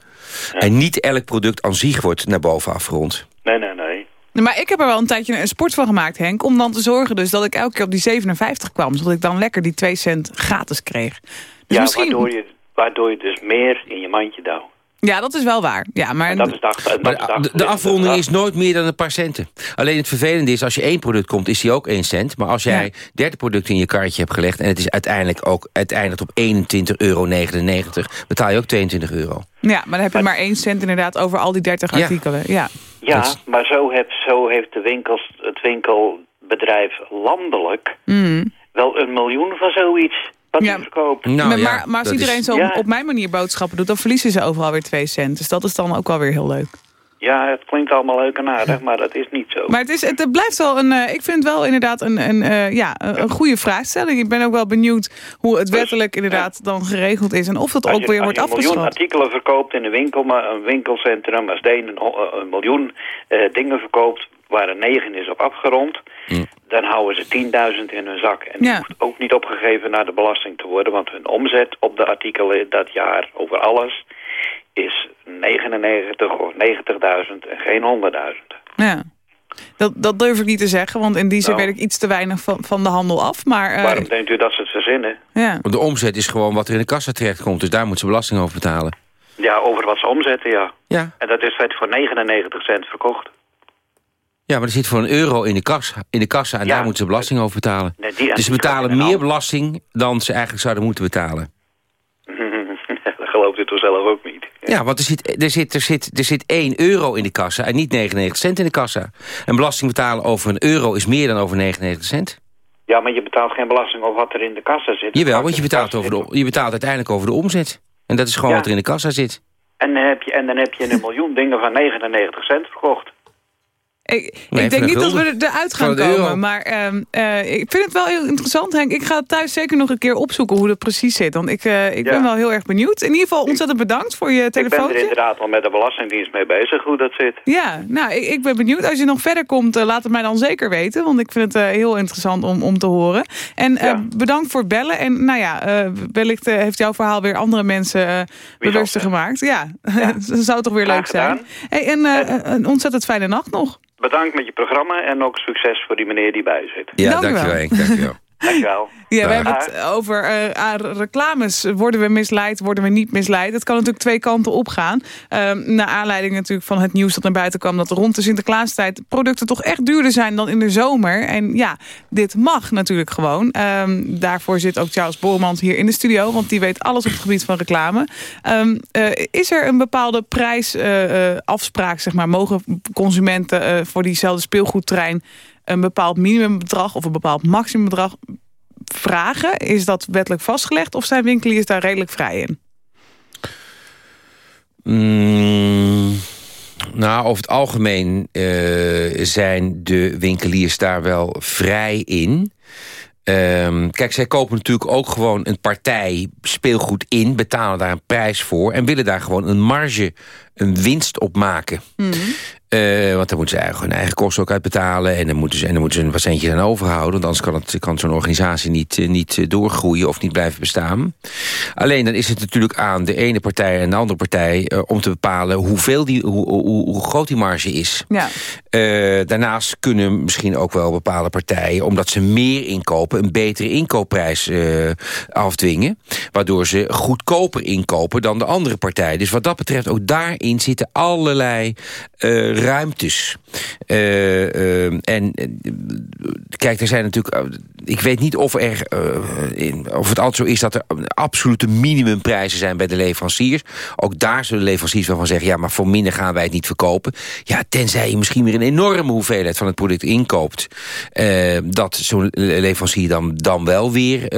En niet elk product aan zich wordt naar boven afgerond. Nee, nee, nee. Maar ik heb er wel een tijdje een sport van gemaakt, Henk. Om dan te zorgen dus dat ik elke keer op die 57 kwam. Zodat ik dan lekker die 2 cent gratis kreeg. Dus ja, misschien... waardoor, je, waardoor je dus meer in je mandje douwt. Ja, dat is wel waar. Ja, maar... En dat is de, achter- dat Maar is de de, de achterliggende afronding is nooit meer dan een paar centen. Alleen het vervelende is, als je één product komt, is die ook één cent. Maar als jij Ja. 30 producten in je karretje hebt gelegd... en het is uiteindelijk ook het eindigt op 21,99 euro... betaal je ook 22 euro. Ja, maar dan heb je maar 1 cent inderdaad over al die 30 Ja. artikelen. Ja. Ja, is- maar zo heeft, zo heeft de winkels, het winkelbedrijf landelijk Mm. wel een miljoen van zoiets wat Ja. hij verkoopt. Nou, maar, ja, maar, maar als is- iedereen zo Ja. op mijn manier boodschappen doet... dan verliezen ze overal weer 2 cent. Dus dat is dan ook wel weer heel leuk. Ja, het klinkt allemaal leuk en aardig, maar dat is niet zo. Maar het, is, het, blijft wel een... eh, ik vind het wel inderdaad een, een, eh, ja, een, een goede vraagstelling. Ik ben ook wel benieuwd hoe het wettelijk inderdaad dan geregeld is... en of dat Als ook je, weer als wordt je een miljoen afgeschaft. artikelen verkoopt in een winkel, maar een winkelcentrum, als Deen een, een miljoen eh, dingen verkoopt waar een 9 is op afgerond, dan houden ze 10.000 in hun zak. En die Ja. hoeft ook niet opgegeven naar de belasting te worden, want hun omzet op de artikelen dat jaar over alles is 99 of 90.000 en geen 100.000. Ja. Dat, dat durf ik niet te zeggen, want in die zin Nou. weet ik iets te weinig van, van de handel af. Maar eh, Waarom denkt u dat ze het verzinnen? ja. Want de omzet is gewoon wat er in de kassa terechtkomt. Dus daar moeten ze belasting over betalen. Ja, over wat ze omzetten, ja. Ja, En dat is voor 99 cent verkocht. Ja maar er zit voor een euro in de kassa, in de kassa en Ja. daar moeten ze belasting over betalen. Nee, dus ze betalen meer belasting dan ze eigenlijk zouden moeten betalen. dat gelooft u toch zelf ook niet? Ja, want er zit, er, zit, er, zit, er zit 1 euro in de kassa en niet 99 cent in de kassa. En belasting betalen over een euro is meer dan over 99 cent. Ja, maar je betaalt geen belasting over wat er in de kassa zit. Jawel, want je betaalt, over de, je betaalt uiteindelijk over de omzet. En dat is gewoon Ja. wat er in de kassa zit. En dan, heb je, en dan heb je een miljoen dingen van 99 cent verkocht. Ik, Nee, ik denk niet dat we er- eruit gaan komen. Maar ehm, eh, ik vind het wel heel interessant, Henk. Ik ga thuis zeker nog een keer opzoeken hoe dat precies zit. Want ik, eh, ik Ja. ben wel heel erg benieuwd. In ieder geval ontzettend bedankt voor je Ik ben er telefoontje. inderdaad al met de Belastingdienst mee bezig hoe dat zit. Ja, nou, ik, ik ben benieuwd. Als je nog verder komt, eh, laat het mij dan zeker weten. Want ik vind het eh, heel interessant om, om te horen. En eh, Ja. bedankt voor het bellen. En nou ja, eh, wellicht eh, heeft jouw verhaal weer andere mensen bewuster gemaakt. Ja, dat zou toch weer Graag leuk zijn. Hey, en eh, een ontzettend fijne nacht nog. Bedankt met je programma en ook succes voor die meneer die bij zit. Ja, Dank dankjewel. Henk, dankjewel. Dankjewel. Ja, we hebben het over eh, reclames. Worden we misleid, worden we niet misleid? Het kan natuurlijk twee kanten opgaan. Ehm naar aanleiding natuurlijk van het nieuws dat naar buiten kwam... dat rond de Sinterklaastijd producten toch echt duurder zijn dan in de zomer. En ja, dit mag natuurlijk gewoon. Ehm, daarvoor zit ook Charles Bormans hier in de studio... want die weet alles op het gebied van reclame. Ehm, eh, is er een bepaalde prijsafspraak, zeg maar? Mogen consumenten eh, voor diezelfde speelgoedtrein... een bepaald minimumbedrag of een bepaald maximumbedrag vragen? Is dat wettelijk vastgelegd of zijn winkeliers daar redelijk vrij in? Mm, nou, over het algemeen eh, zijn de winkeliers daar wel vrij in. Ehm, kijk, zij kopen natuurlijk ook gewoon een partij speelgoed in... betalen daar een prijs voor... en willen daar gewoon een marge, een winst op maken. Eh, want dan moeten ze eigenlijk hun eigen kosten ook uitbetalen... en dan moeten ze, en dan moeten ze een patiëntje aan overhouden... want anders kan, het, kan zo'n organisatie niet, eh, niet eh, doorgroeien of niet blijven bestaan. Alleen dan is het natuurlijk aan de ene partij en de andere partij... om te bepalen hoeveel die, hoe, hoe, hoe groot die marge is. Ja. Daarnaast kunnen misschien ook wel bepaalde partijen... omdat ze meer inkopen, een betere inkoopprijs afdwingen... waardoor ze goedkoper inkopen dan de andere partij. Dus wat dat betreft, ook daarin zitten allerlei ruimtes. Eh, eh, en eh, kijk, er zijn natuurlijk... ik weet niet of, er, in, of het altijd zo is dat er absolute minimumprijzen zijn bij de leveranciers. Ook daar zullen leveranciers wel van zeggen... ja, maar voor minder gaan wij het niet verkopen. Ja, tenzij je misschien weer een enorme hoeveelheid van het product inkoopt... dat zo'n leverancier dan, dan wel weer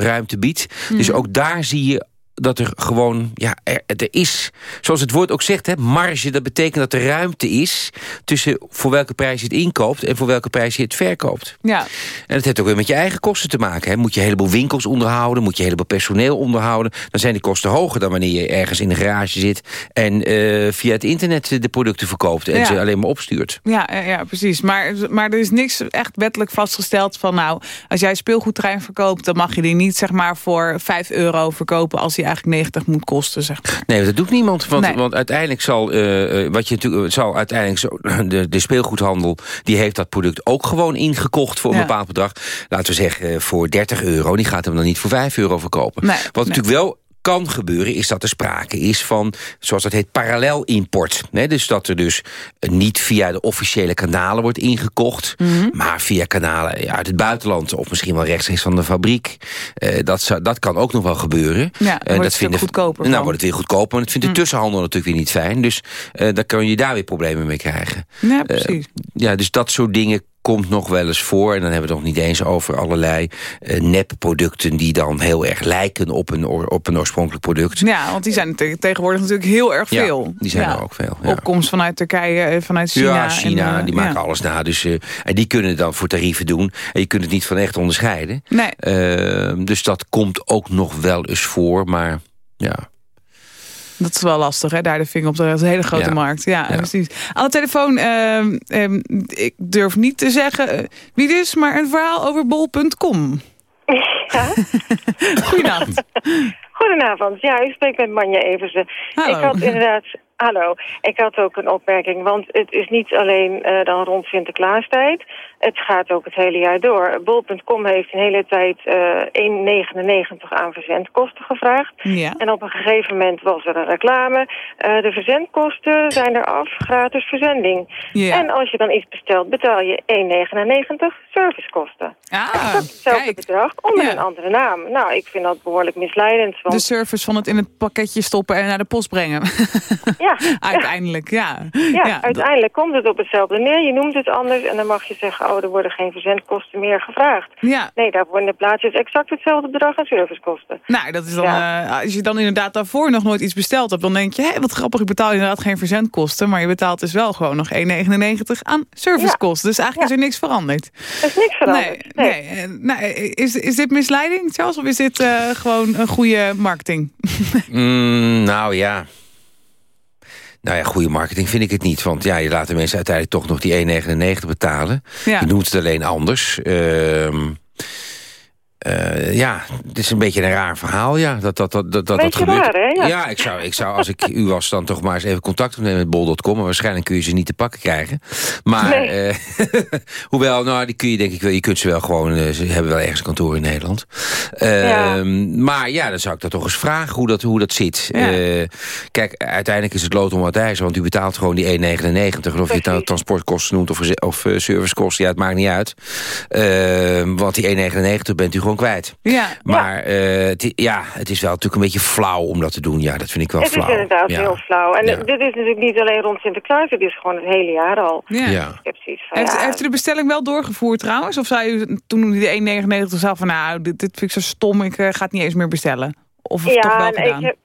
ruimte biedt. Dus ook daar zie je dat er gewoon, ja, er, er is, zoals het woord ook zegt, hè, marge. Dat betekent dat er ruimte is tussen voor welke prijs je het inkoopt en voor welke prijs je het verkoopt. Ja. En dat heeft ook weer met je eigen kosten te maken. Hè. Moet je een heleboel winkels onderhouden, moet je een heleboel personeel onderhouden. Dan zijn die kosten hoger dan wanneer je ergens in een garage zit en eh, via het internet de producten verkoopt en Ja. ze alleen maar opstuurt. Ja, ja, precies. Maar, maar er is niks echt wettelijk vastgesteld van... nou, als jij speelgoedtrein verkoopt... dan mag je die niet zeg maar voor 5 euro verkopen... als die eigenlijk 90 moet kosten. Zeg maar. Nee, dat doet niemand. Want, Nee. want uiteindelijk zal, eh, wat je natuurlijk, zal uiteindelijk zo, de, de speelgoedhandel... die heeft dat product ook gewoon ingekocht voor een Ja. bepaald bedrag. Laten we zeggen eh, voor 30 euro. Die gaat hem dan niet voor 5 euro verkopen. Nee, wat nee. natuurlijk wel kan gebeuren is dat er sprake is van, zoals dat heet, parallel import. Dus dat er dus eh, niet via de officiële kanalen wordt ingekocht... Mhm. maar via kanalen uit het buitenland... of misschien wel rechtstreeks van de fabriek. Eh, dat, zou, dat kan ook nog wel gebeuren. Ja, Eh, wordt het een stuk vinden- goedkoper Nou, van. wordt het weer goedkoper. Maar dat vindt de tussenhandel natuurlijk weer niet fijn. Dus eh dan kan je daar weer problemen mee krijgen. Ja, precies. Ja, dus dat soort dingen komt nog wel eens voor. En dan hebben we het nog niet eens over allerlei eh nepproducten... die dan heel erg lijken op een, op een oorspronkelijk product. Ja, want die zijn te- tegenwoordig natuurlijk heel erg Ja, veel. die zijn Ja. er ook veel. Ja. Opkomst vanuit Turkije, eh, vanuit China. ja, China, en, eh, die maken ja. alles na. Dus, en die kunnen dan voor tarieven doen. En je kunt het niet van echt onderscheiden. Nee. Eh, dus dat komt ook nog wel eens voor. Maar ja, Dat is wel lastig, hè? Daar de vinger op de, dat is een hele grote Ja. markt. Ja, Ja. precies. Aan de telefoon, ehm, ehm, ik durf niet te zeggen eh, wie is, maar een verhaal over bol.com. Ja. Goedenavond. Goedenavond. Ja, u spreekt met Manja Eversen. Hallo. Ik had inderdaad... Hallo. Ik had ook een opmerking, want het is niet alleen eh, dan rond Sinterklaastijd. Het gaat ook het hele jaar door. Bol.com heeft een hele tijd eh 1,99 aan verzendkosten gevraagd. Ja. En op een gegeven moment was er een reclame. Eh, de verzendkosten zijn er af, gratis verzending. Ja. En als je dan iets bestelt, betaal je 1,99 servicekosten. Ah, Hetzelfde kijk. bedrag, onder Ja. een andere naam. Nou, ik vind dat behoorlijk misleidend. Want De service van het in het pakketje stoppen en naar de post brengen. Ja, Ja. Uiteindelijk, ja. Ja, uiteindelijk komt het op hetzelfde neer. Je noemt het anders en dan mag je zeggen... oh, er worden geen verzendkosten meer gevraagd. Ja. Nee, daarvoor in de plaats is exact hetzelfde bedrag aan servicekosten. Nou, dat is dan, eh, als je dan inderdaad daarvoor nog nooit iets besteld hebt... dan denk je, hé, wat grappig, ik betaal inderdaad geen verzendkosten... maar je betaalt dus wel gewoon nog 1,99 aan servicekosten. Dus eigenlijk is er niks veranderd. Er is niks veranderd. Nee, nee. Eh, nou, is, is dit misleiding, Charles, of is dit eh, gewoon een goede marketing? Mm, nou ja. Nou ja, goede marketing vind ik het niet. Want ja, je laat de mensen uiteindelijk toch nog die 1,99 betalen. Ja. Je doet het alleen anders. Ehm eh, ja, het is een beetje een raar verhaal, ja. Dat dat, dat, dat, dat, gebeurt. raar, hè? Ja. ik zou, ik zou, als ik u was, dan toch maar eens even contact opnemen met bol.com. Maar waarschijnlijk kun je ze niet te pakken krijgen. Maar, Nee. eh, hoewel, nou, die kun je denk ik wel, je kunt ze wel gewoon, eh, ze hebben wel ergens een kantoor in Nederland. Ehm, Maar ja, dan zou ik dat toch eens vragen hoe dat, hoe dat zit. Ja. Kijk, uiteindelijk is het lood om wat ijzer, want u betaalt gewoon die 1,99. En of je het nou transportkosten noemt of, of servicekosten, ja, het maakt niet uit. Ehm, want die 1,99 bent u gewoon kwijt. Ja. Maar eh, het, i- ja, het is wel natuurlijk een beetje flauw om dat te doen. Ja, dat vind ik wel Het flauw. is inderdaad ja. heel flauw. En Ja. dit is natuurlijk niet alleen rond Sinterklaas, het is gewoon het hele jaar al. Ja. Ja. Ik heb zoiets van, Heeft, ja, heeft u de bestelling wel doorgevoerd trouwens? Of zei u toen u de 1,99 zei van nou, dit, dit vind ik zo stom, ik eh, ga het niet eens meer bestellen? Of toch wel ja, nee, gedaan? ik heb,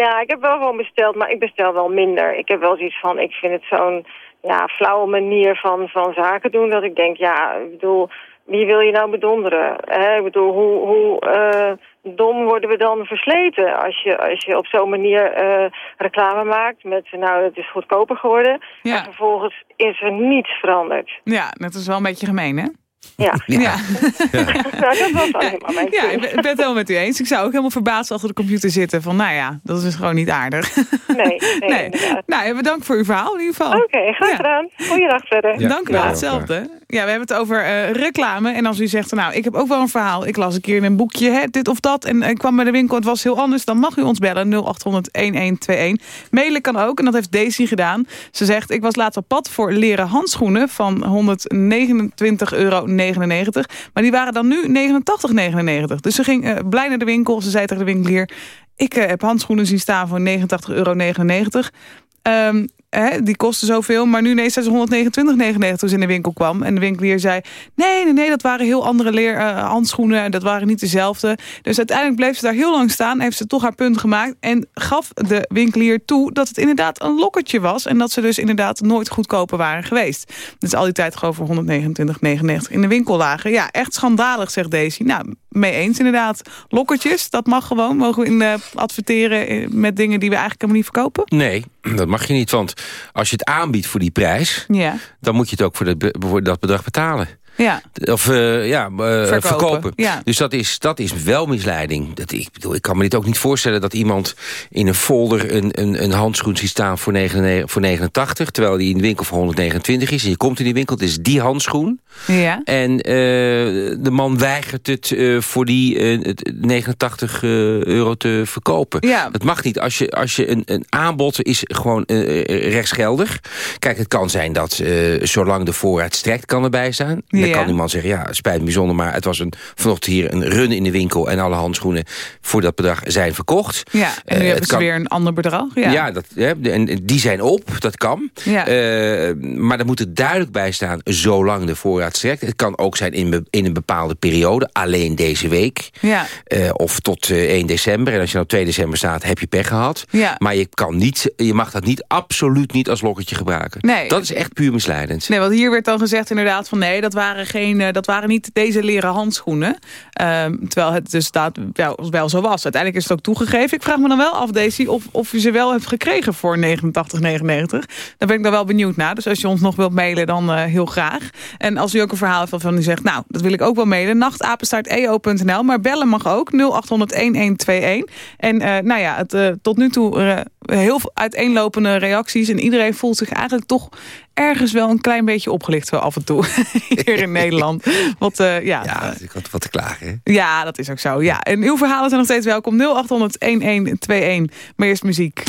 nou, ik heb wel gewoon besteld, maar ik bestel wel minder. Ik heb wel zoiets van, ik vind het zo'n ja, flauwe manier van, van zaken doen... dat ik denk, ja, ik bedoel, wie wil je nou bedonderen? Hè? Ik bedoel, hoe, hoe eh, dom worden we dan versleten... als je, als je op zo'n manier eh, reclame maakt met, nou, het is goedkoper geworden... Ja. en vervolgens is er niets veranderd. Ja, dat is wel een beetje gemeen, hè? Ja, Ja. dat was alleen maar mijn Ja, ik ben, het helemaal met u eens. Ik zou ook helemaal verbaasd achter de computer zitten. Van nou ja, dat is dus gewoon niet aardig. Nee, nee, Nee. Nou, bedankt voor uw verhaal in ieder geval. Oké, graag Ja. gedaan. Goeiedag verder. Ja, Dank u wel, ja, hetzelfde. Ja, we hebben het over eh, reclame. En als u zegt, nou, ik heb ook wel een verhaal. Ik las een keer in een boekje, hè, dit of dat. En ik kwam bij de winkel, het was heel anders. Dan mag u ons bellen, 0800-1121. Mailen kan ook, en dat heeft Daisy gedaan. Ze zegt, ik was laatst op pad voor leren handschoenen van 129,99 euro. Maar die waren dan nu 89,99. Dus ze ging eh, blij naar de winkel. Ze zei tegen de winkelier... Ik eh, heb handschoenen zien staan voor 89,99 euro. Die kostte zoveel, maar nu ze 129,99 toen ze in de winkel kwam. En de winkelier zei, nee, nee, nee, dat waren heel andere leer, eh, handschoenen. Dat waren niet dezelfde. Dus uiteindelijk bleef ze daar heel lang staan. Heeft ze toch haar punt gemaakt. En gaf de winkelier toe dat het inderdaad een lokkertje was. En dat ze dus inderdaad nooit goedkoper waren geweest. Dus al die tijd gewoon voor 129,99 in de winkel lagen. Ja, echt schandalig, zegt Daisy. Nou, mee eens inderdaad. Lokkertjes, dat mag gewoon. Mogen we in, eh, adverteren eh, met dingen die we eigenlijk helemaal niet verkopen? Nee, dat mag je niet. Want als je het aanbiedt voor die prijs... Ja, dan moet je het ook voor dat, be- voor dat bedrag betalen. Ja. Of eh, ja, eh, verkopen. ja. Dus dat is, dat is wel misleiding. Dat, ik, bedoel, ik kan me dit ook niet voorstellen dat iemand in een folder een, een, een handschoen ziet staan voor, 99, voor 89, terwijl die in de winkel voor 129 is. En je komt in die winkel, het is die handschoen. Ja. En eh, de man weigert het voor die eh, het 89 eh, euro te verkopen. Ja. Dat mag niet. Als je, als je een, een aanbod is gewoon rechtsgeldig. Kijk, het kan zijn dat zolang de voorraad strekt kan erbij staan. Dan kan die man zeggen, ja, het spijt me bijzonder... maar het was een, vanochtend hier een run in de winkel... en alle handschoenen voor dat bedrag zijn verkocht. Ja, en nu Eh, hebben het ze kan- weer een ander bedrag. Ja, Ja, dat, en die zijn op, dat kan. Ja. Eh, maar er moet er duidelijk bij staan, zolang de voorraad strekt. Het kan ook zijn in, in een bepaalde periode, alleen deze week. ja. Eh, of tot eh, 1 december. En als je nou 2 december staat, heb je pech gehad. Ja. Maar je, kan niet, je mag dat niet, absoluut niet als lokkertje gebruiken. Nee. Dat is echt puur misleidend. Nee, want hier werd dan gezegd inderdaad van nee, dat waren, geen, eh, dat waren niet deze leren handschoenen. Ehm, terwijl het dus dat wel, zo was. Uiteindelijk is het ook toegegeven. Ik vraag me dan wel af, Daisy, of, of je ze wel hebt gekregen voor 89,99. Daar ben ik dan wel benieuwd naar. Dus als je ons nog wilt mailen, dan eh, heel graag. En als u ook een verhaal heeft waarvan u zegt, nou, dat wil ik ook wel mailen. Nachtapenstaarteo.nl, maar bellen mag ook. 0800-1121. En eh, nou ja, het, tot nu toe heel veel uiteenlopende reacties. En iedereen voelt zich eigenlijk toch ergens wel een klein beetje opgelicht wel af en toe. Hier in Nederland. Wat, eh, ja, Ja, ik had wat te klagen. Hè? ja, dat is ook zo. Ja. En uw verhalen zijn nog steeds welkom. 0800-1121. Maar eerst muziek.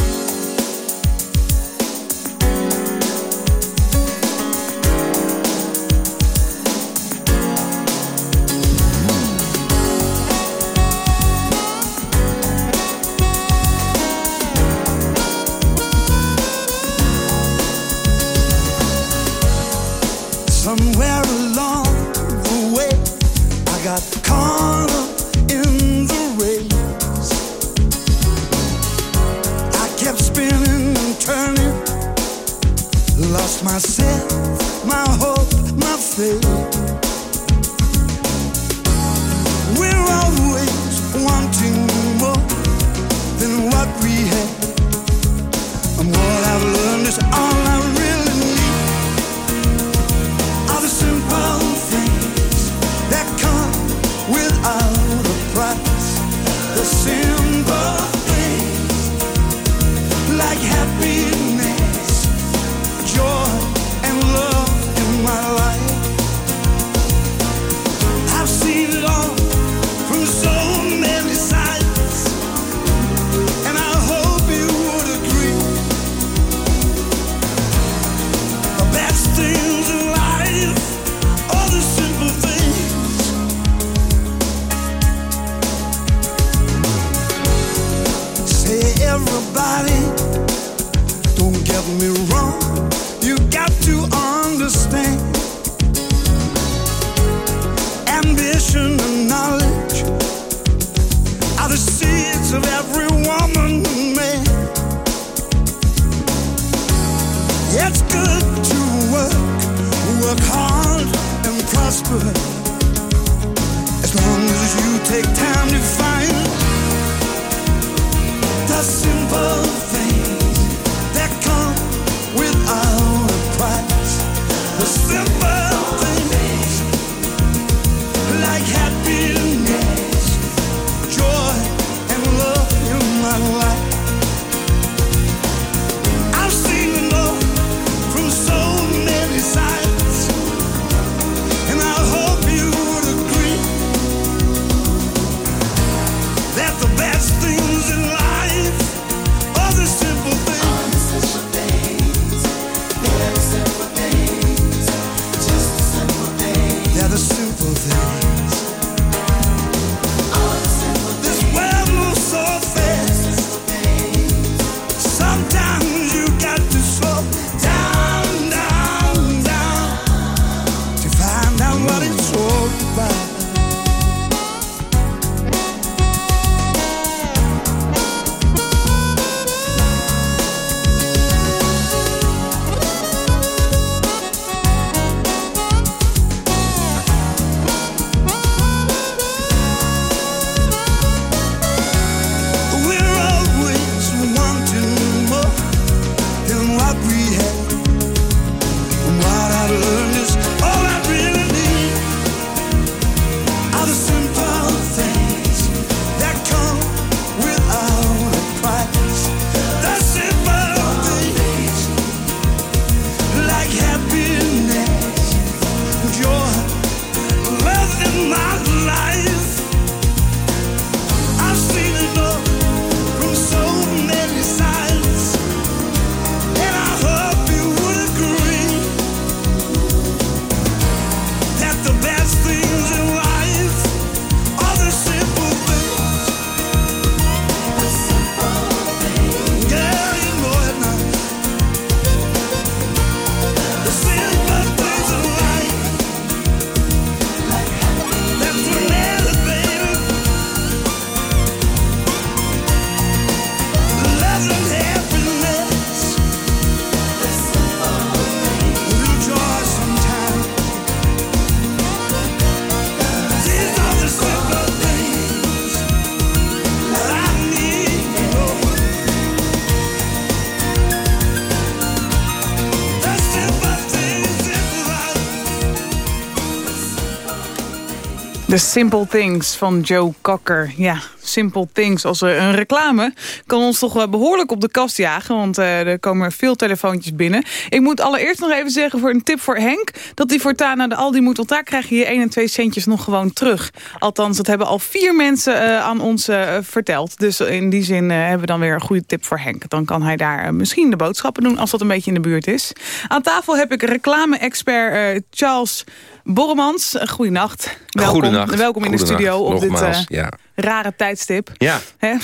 Simple Things van Joe Cocker. Ja, Simple Things als een reclame kan ons toch behoorlijk op de kast jagen. Want eh, er komen veel telefoontjes binnen. Ik moet allereerst nog even zeggen voor een tip voor Henk... dat hij voortaan naar de Aldi moet, want daar krijg je je 1 en 2 centjes nog gewoon terug. Althans, dat hebben al vier mensen eh, aan ons eh, verteld. Dus in die zin hebben we dan weer een goede tip voor Henk. Dan kan hij daar misschien de boodschappen doen als dat een beetje in de buurt is. Aan tafel heb ik reclame-expert Charles... Borremans, goeienacht. Welkom, Goedenacht. welkom in de studio op dit uh, rare tijdstip. Ja.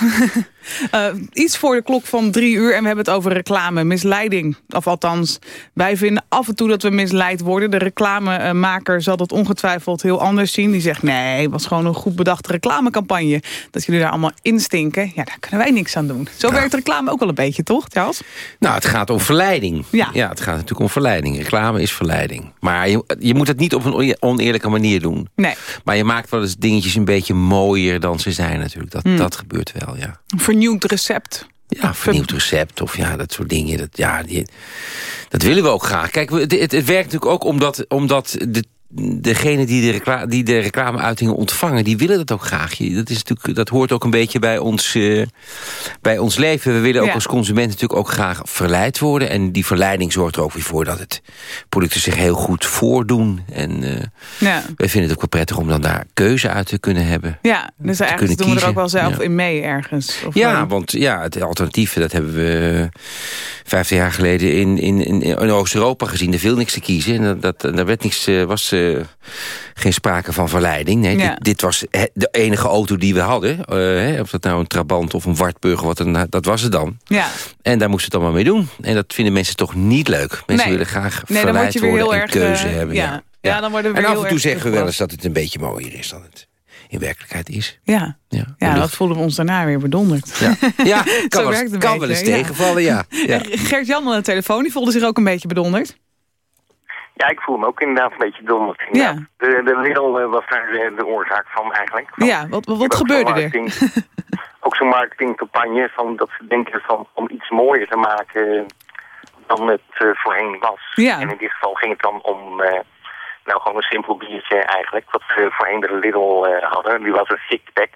Eh, iets voor de klok van drie uur en we hebben het over reclame, misleiding. Of althans, wij vinden af en toe dat we misleid worden. De reclamemaker zal dat ongetwijfeld heel anders zien. Die zegt, nee, het was gewoon een goed bedachte reclamecampagne. Dat jullie daar allemaal instinken, ja, daar kunnen wij niks aan doen. Zo werkt reclame ook wel een beetje, toch, Charles? Nou, het gaat om verleiding. Ja. het gaat natuurlijk om verleiding. Reclame is verleiding. Maar je, je moet het niet op een oneerlijke manier doen. Nee. Maar je maakt wel eens dingetjes een beetje mooier dan ze zijn natuurlijk. Dat, Hmm. dat gebeurt wel, ja. Een vernieuwd recept. Ja, vernieuwd recept of ja, dat soort dingen. Dat, ja, die, dat willen we ook graag. Kijk, het, het werkt natuurlijk ook omdat, omdat de, degene die de, recla die de reclameuitingen ontvangen... die willen dat ook graag. Dat, is natuurlijk, dat hoort ook een beetje bij ons, eh, bij ons leven. We willen ook Ja. als consument natuurlijk ook graag verleid worden. En die verleiding zorgt er ook weer voor dat het producten zich heel goed voordoen. En eh, Ja. wij vinden het ook wel prettig om dan daar keuze uit te kunnen hebben. Ja, dus eigenlijk doen we er ook wel zelf Ja. in mee ergens. Of, Ja, eh, want ja, het alternatief, dat hebben we vijftig jaar geleden in, in, in, in Oost-Europa gezien. Er viel niks te kiezen. En dat, dat, daar werd niks, eh, was eh, geen sprake van verleiding. Nee, Ja. dit, dit was de enige auto die we hadden. Eh, hè, of dat nou een Trabant of een Wartburg, wat dan, dat was het dan. ja. En daar moesten we het allemaal mee doen. En dat vinden mensen toch niet leuk. Mensen Nee. willen graag Nee, verleid je weer worden heel en erg... keuze eh, hebben. ja. Ja. Ja. dan worden we En af en toe zeggen we wel eens dat het een beetje mooier is dan het in werkelijkheid is. Ja, Ja, ja dat voelen we ons daarna weer bedonderd. Ja, ja kan, wel, een eens ja. tegenvallen, ja. ja. Gert-Jan aan de telefoon, die voelde zich ook een beetje bedonderd. Ja, ik voel me ook inderdaad een beetje dom. Ja. De, de Lidl eh, was daar de, de oorzaak van eigenlijk. Van- Ja, wat, wat, gebeurde er? ook zo'n marketingcampagne van dat ze denken van om iets mooier te maken dan het eh, voorheen was. Ja. En in dit geval ging het dan om eh, nou gewoon een simpel biertje eigenlijk, wat ze voorheen de Lidl eh, hadden. Die was een sixpack,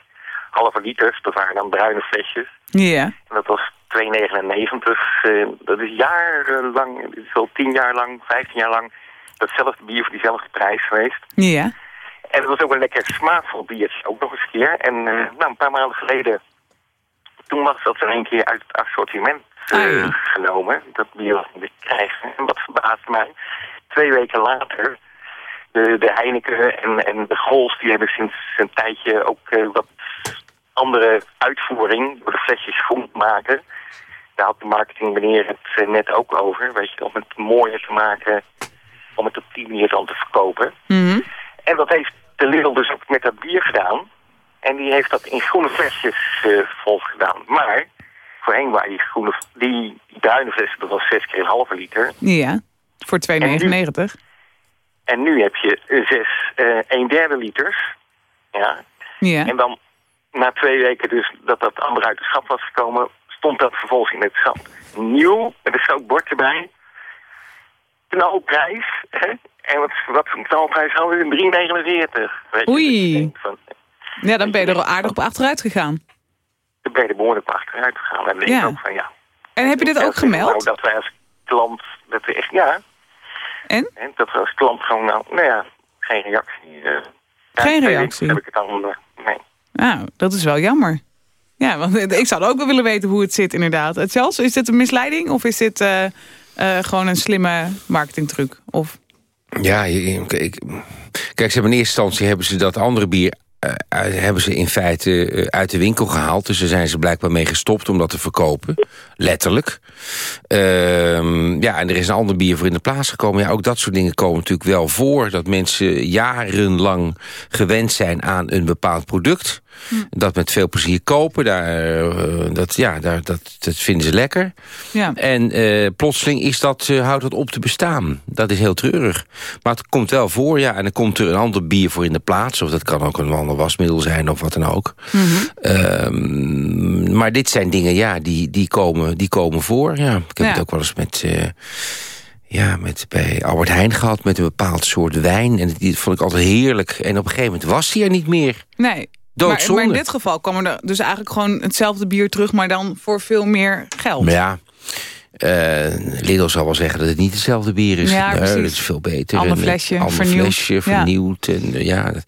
halve liters, dat waren dan bruine flesjes. Ja, En dat was 2,99. eh, dat is jarenlang, dit is al 10 jaar lang, 15 jaar lang, datzelfde bier voor diezelfde prijs geweest. ja, En het was ook een lekker smaakvol biertje, ook nog eens een keer. En eh, nou, een paar maanden geleden, toen was dat in één keer uit het assortiment eh, Ah, ja. genomen. Dat bier was niet te krijgen. En wat verbaasde mij, twee weken later, de, de Heineken en, en de Gols, die hebben sinds een tijdje ook eh, wat andere uitvoering door de flesjes groen maken. Daar had de marketing meneer het net ook over. Weet je, om het mooier te maken, om het op die manier dan te verkopen. Mhm. En dat heeft de Lidl dus ook met dat bier gedaan. En die heeft dat in groene flesjes vol gedaan. Maar voorheen waren die, groene, die bruine flessen, dat was zes keer een halve liter. ja. Voor 2,99. En nu heb je eh, zes, eh een derde liters. Ja. Ja. En dan na twee weken dus dat dat andere uit het schap was gekomen, stond dat vervolgens in het schap. Nieuw, met een groot bord erbij. Knalprijs. Hè? En wat, wat voor een knalprijs hadden we? 3,49. Weet je, Oei. Van, Ja, dan ben je er al aardig op achteruit gegaan. dan ben je er behoorlijk op achteruit gegaan. En denk Ja. ik ook van ja. En heb je dit ook gemeld? Nou, dat wij als klant, dat we echt, ja. En? hè, dat we als klant gewoon, nou, nou ja, geen reactie. Ja, Geen reactie? Heb ik het dan, eh, nee. Nou, dat is wel jammer. Ja, want ik zou ook wel willen weten hoe het zit inderdaad. Het zelfs, is dit een misleiding of is dit eh, eh, gewoon een slimme marketingtruc? Of... Ja, ik, kijk, ze hebben in eerste instantie hebben ze dat andere bier... eh, uit- hebben ze in feite eh, uit de winkel gehaald. Dus daar zijn ze blijkbaar mee gestopt om dat te verkopen. Letterlijk. Ehm, ja, en er is een ander bier voor in de plaats gekomen. Ja, ook dat soort dingen komen natuurlijk wel voor. Dat mensen jarenlang gewend zijn aan een bepaald product. Dat met veel plezier kopen. Daar, eh, dat, ja, daar, dat, dat vinden ze lekker. Ja. En eh, plotseling is dat, eh, houdt dat op te bestaan. Dat is heel treurig. Maar het komt wel voor, ja. En dan komt er een ander bier voor in de plaats. Of dat kan ook een ander wasmiddel zijn of wat dan ook. Ehm, maar dit zijn dingen, ja, die, die, komen, die komen voor. Ja. Ik heb Ja. het ook wel eens met... ja, met, bij Albert Heijn gehad met een bepaald soort wijn. En die vond ik altijd heerlijk. En op een gegeven moment was die er niet meer. Nee. Maar, Doodzonde. maar in dit geval kwam er dus eigenlijk gewoon hetzelfde bier terug... maar dan voor veel meer geld. Maar ja, eh Lidl zal wel zeggen dat het niet hetzelfde bier is. Ja, nee, dat is veel beter. Ander En, flesje, ander vernieuwd. flesje, Ja. vernieuwd. En, eh, ja, dat-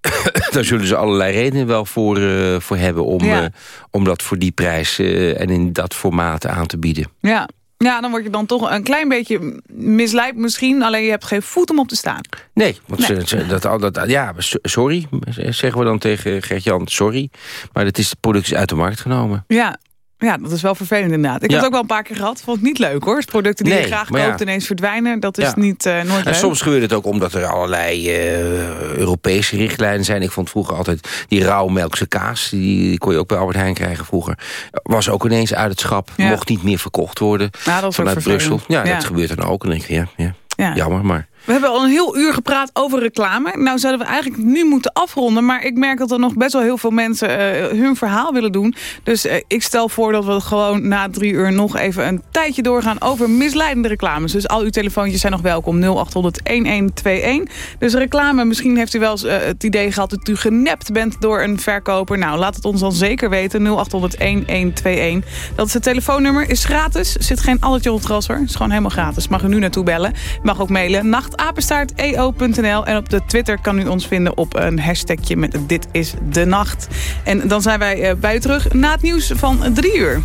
daar zullen ze allerlei redenen wel voor, eh, voor hebben... Om, Ja. om dat voor die prijs en in dat formaat aan te bieden. Ja. Ja, dan word je dan toch een klein beetje misleid misschien. Alleen je hebt geen voet om op te staan. Nee, want Nee. Dat, al dat, ja, so- sorry, zeggen we dan tegen Gert-Jan, sorry. Maar het is, de product is uit de markt genomen. Ja. Ja, dat is wel vervelend inderdaad. Ik Ja. heb het ook wel een paar keer gehad. Vond ik niet leuk hoor. Producten die Nee, je graag ja. koopt ineens verdwijnen. Dat is Ja. niet, eh, nooit En leuk. soms gebeurt het ook omdat er allerlei eh, Europese richtlijnen zijn. Ik vond vroeger altijd die rauwmelkse kaas... Die, die kon je ook bij Albert Heijn krijgen vroeger. Was ook ineens uit het schap. Mocht niet meer verkocht worden Ja, dat vanuit. Brussel. Ja, dat gebeurt dan ook. En dan denk je, ja, ja, Ja. jammer, maar... We hebben al een heel uur gepraat over reclame. Nou zouden we eigenlijk nu moeten afronden. Maar ik merk dat er nog best wel heel veel mensen eh, hun verhaal willen doen. Dus eh, ik stel voor dat we gewoon na drie uur nog even een tijdje doorgaan over misleidende reclames. Dus al uw telefoontjes zijn nog welkom. 0800-1121. Dus reclame, misschien heeft u wel eens eh, het idee gehad dat u genept bent door een verkoper. Nou, laat het ons dan zeker weten. 0800-1121. Dat is het telefoonnummer. Is gratis. Zit geen alletje op het. Is gewoon helemaal gratis. Mag u nu naartoe bellen. Mag ook mailen. nachtapenstaart.eo.nl En op de Twitter kan u ons vinden op een hashtagje met dit is de nacht. En dan zijn wij eh, bij u terug na het nieuws van drie uur.